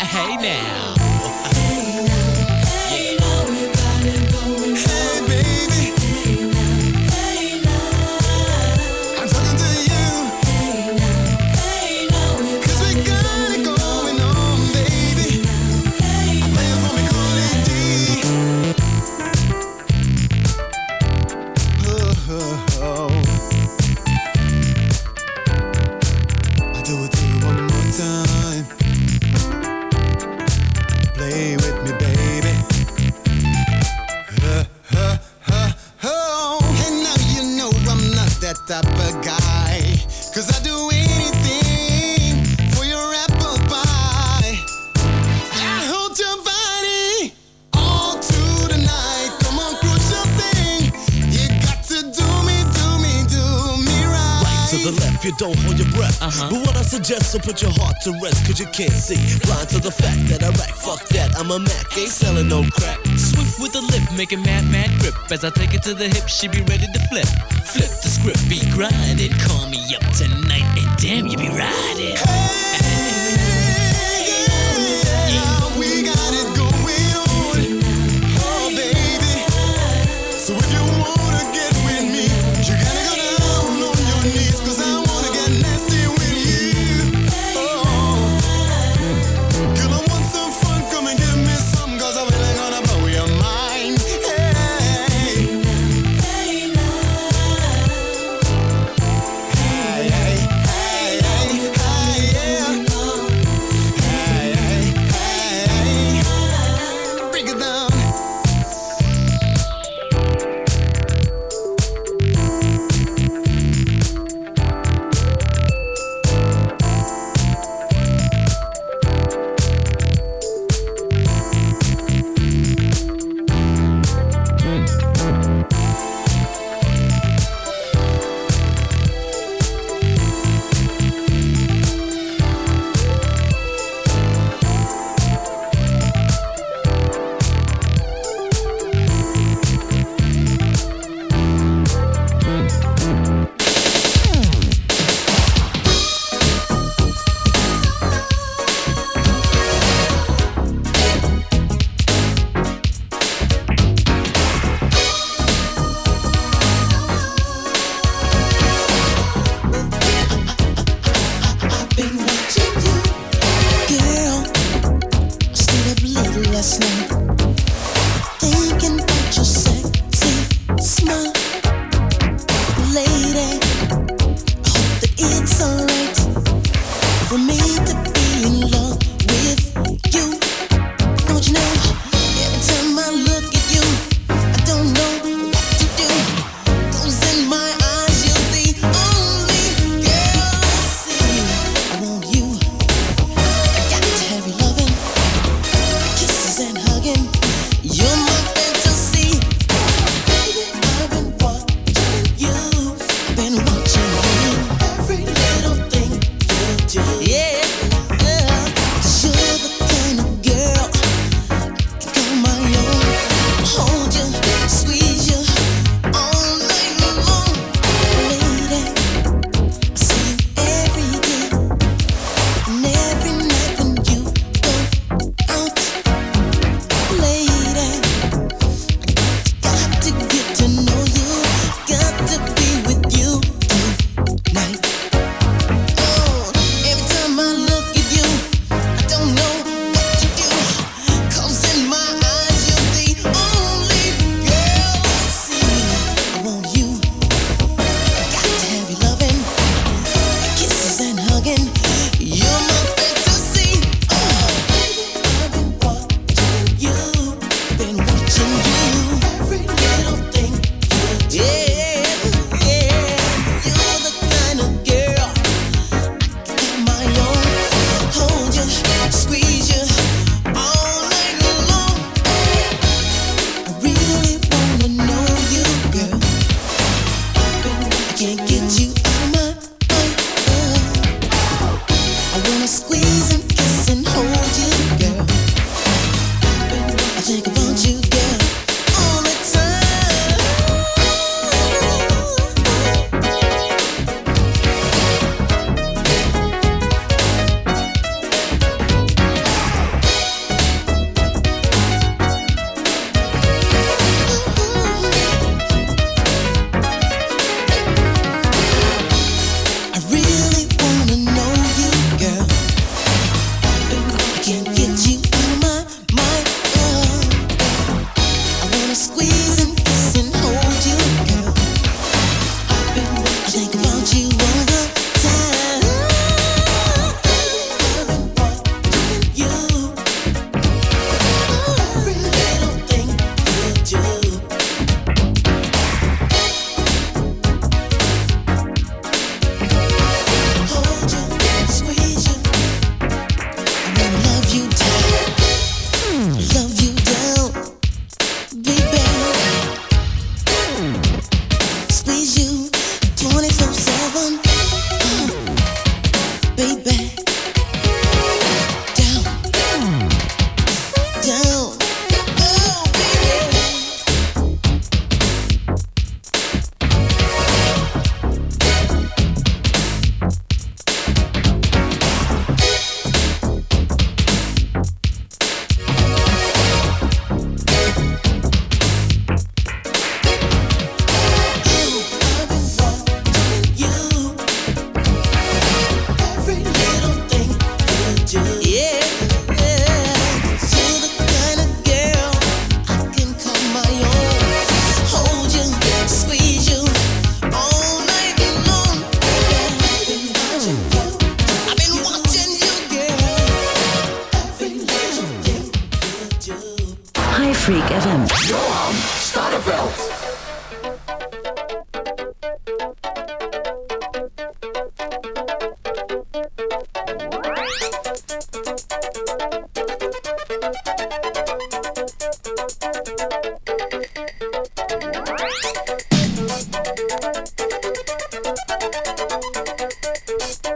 Hey now. Suggest, so put your heart to rest, cause you can't see. Blind to the fact that I rack, fuck that, I'm a Mack, ain't selling no crack. Swift with the lip, making mad, mad grip. As I take it to the hip, she be ready to flip. Flip the script, be grinding. Call me up tonight, and damn, you be riding. We I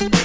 you.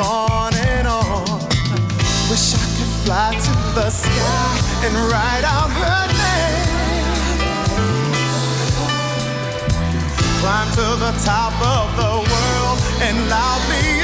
on and on. Wish I could fly to the sky and write out her name. Climb to the top of the world and I'll be.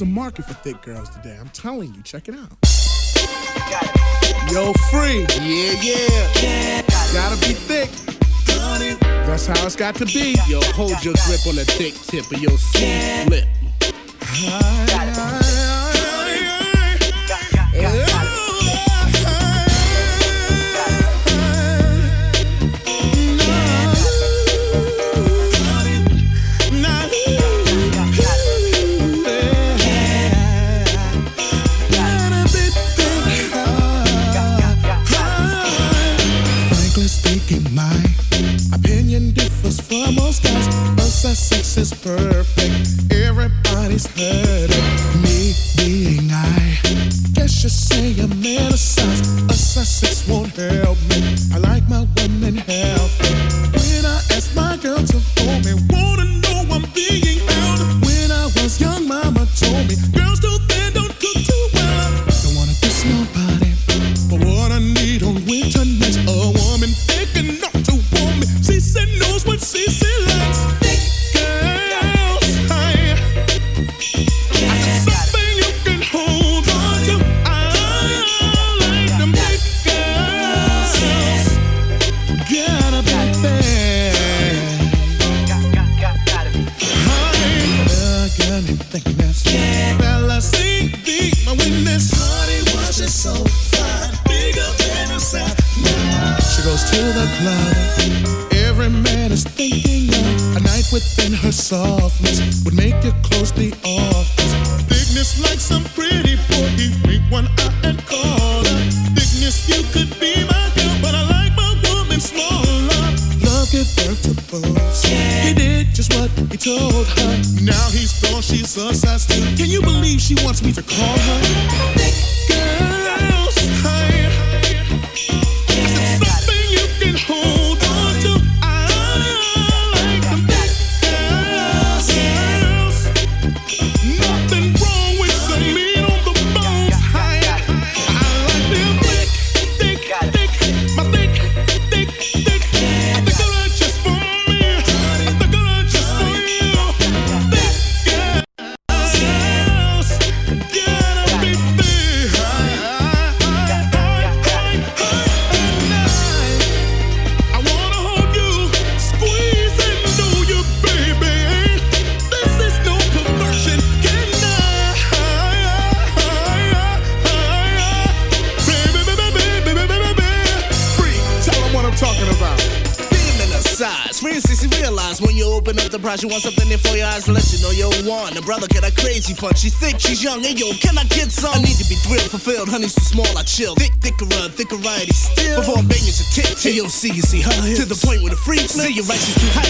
There's a market for thick girls today. I'm telling you, check it out. Yo, free. Yeah, yeah. yeah gotta be thick. That's how it's got to be. Yo, hold your grip on the thick tip of your C flip. Hey yo, can I get some? I need to be thrilled, fulfilled. Honey's too small, I chill. Thick, thicker, run, thicker variety still. Before banging a tip, see you see her. To the point where the freak see your right, too high.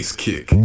Bass kick.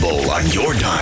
On your dial.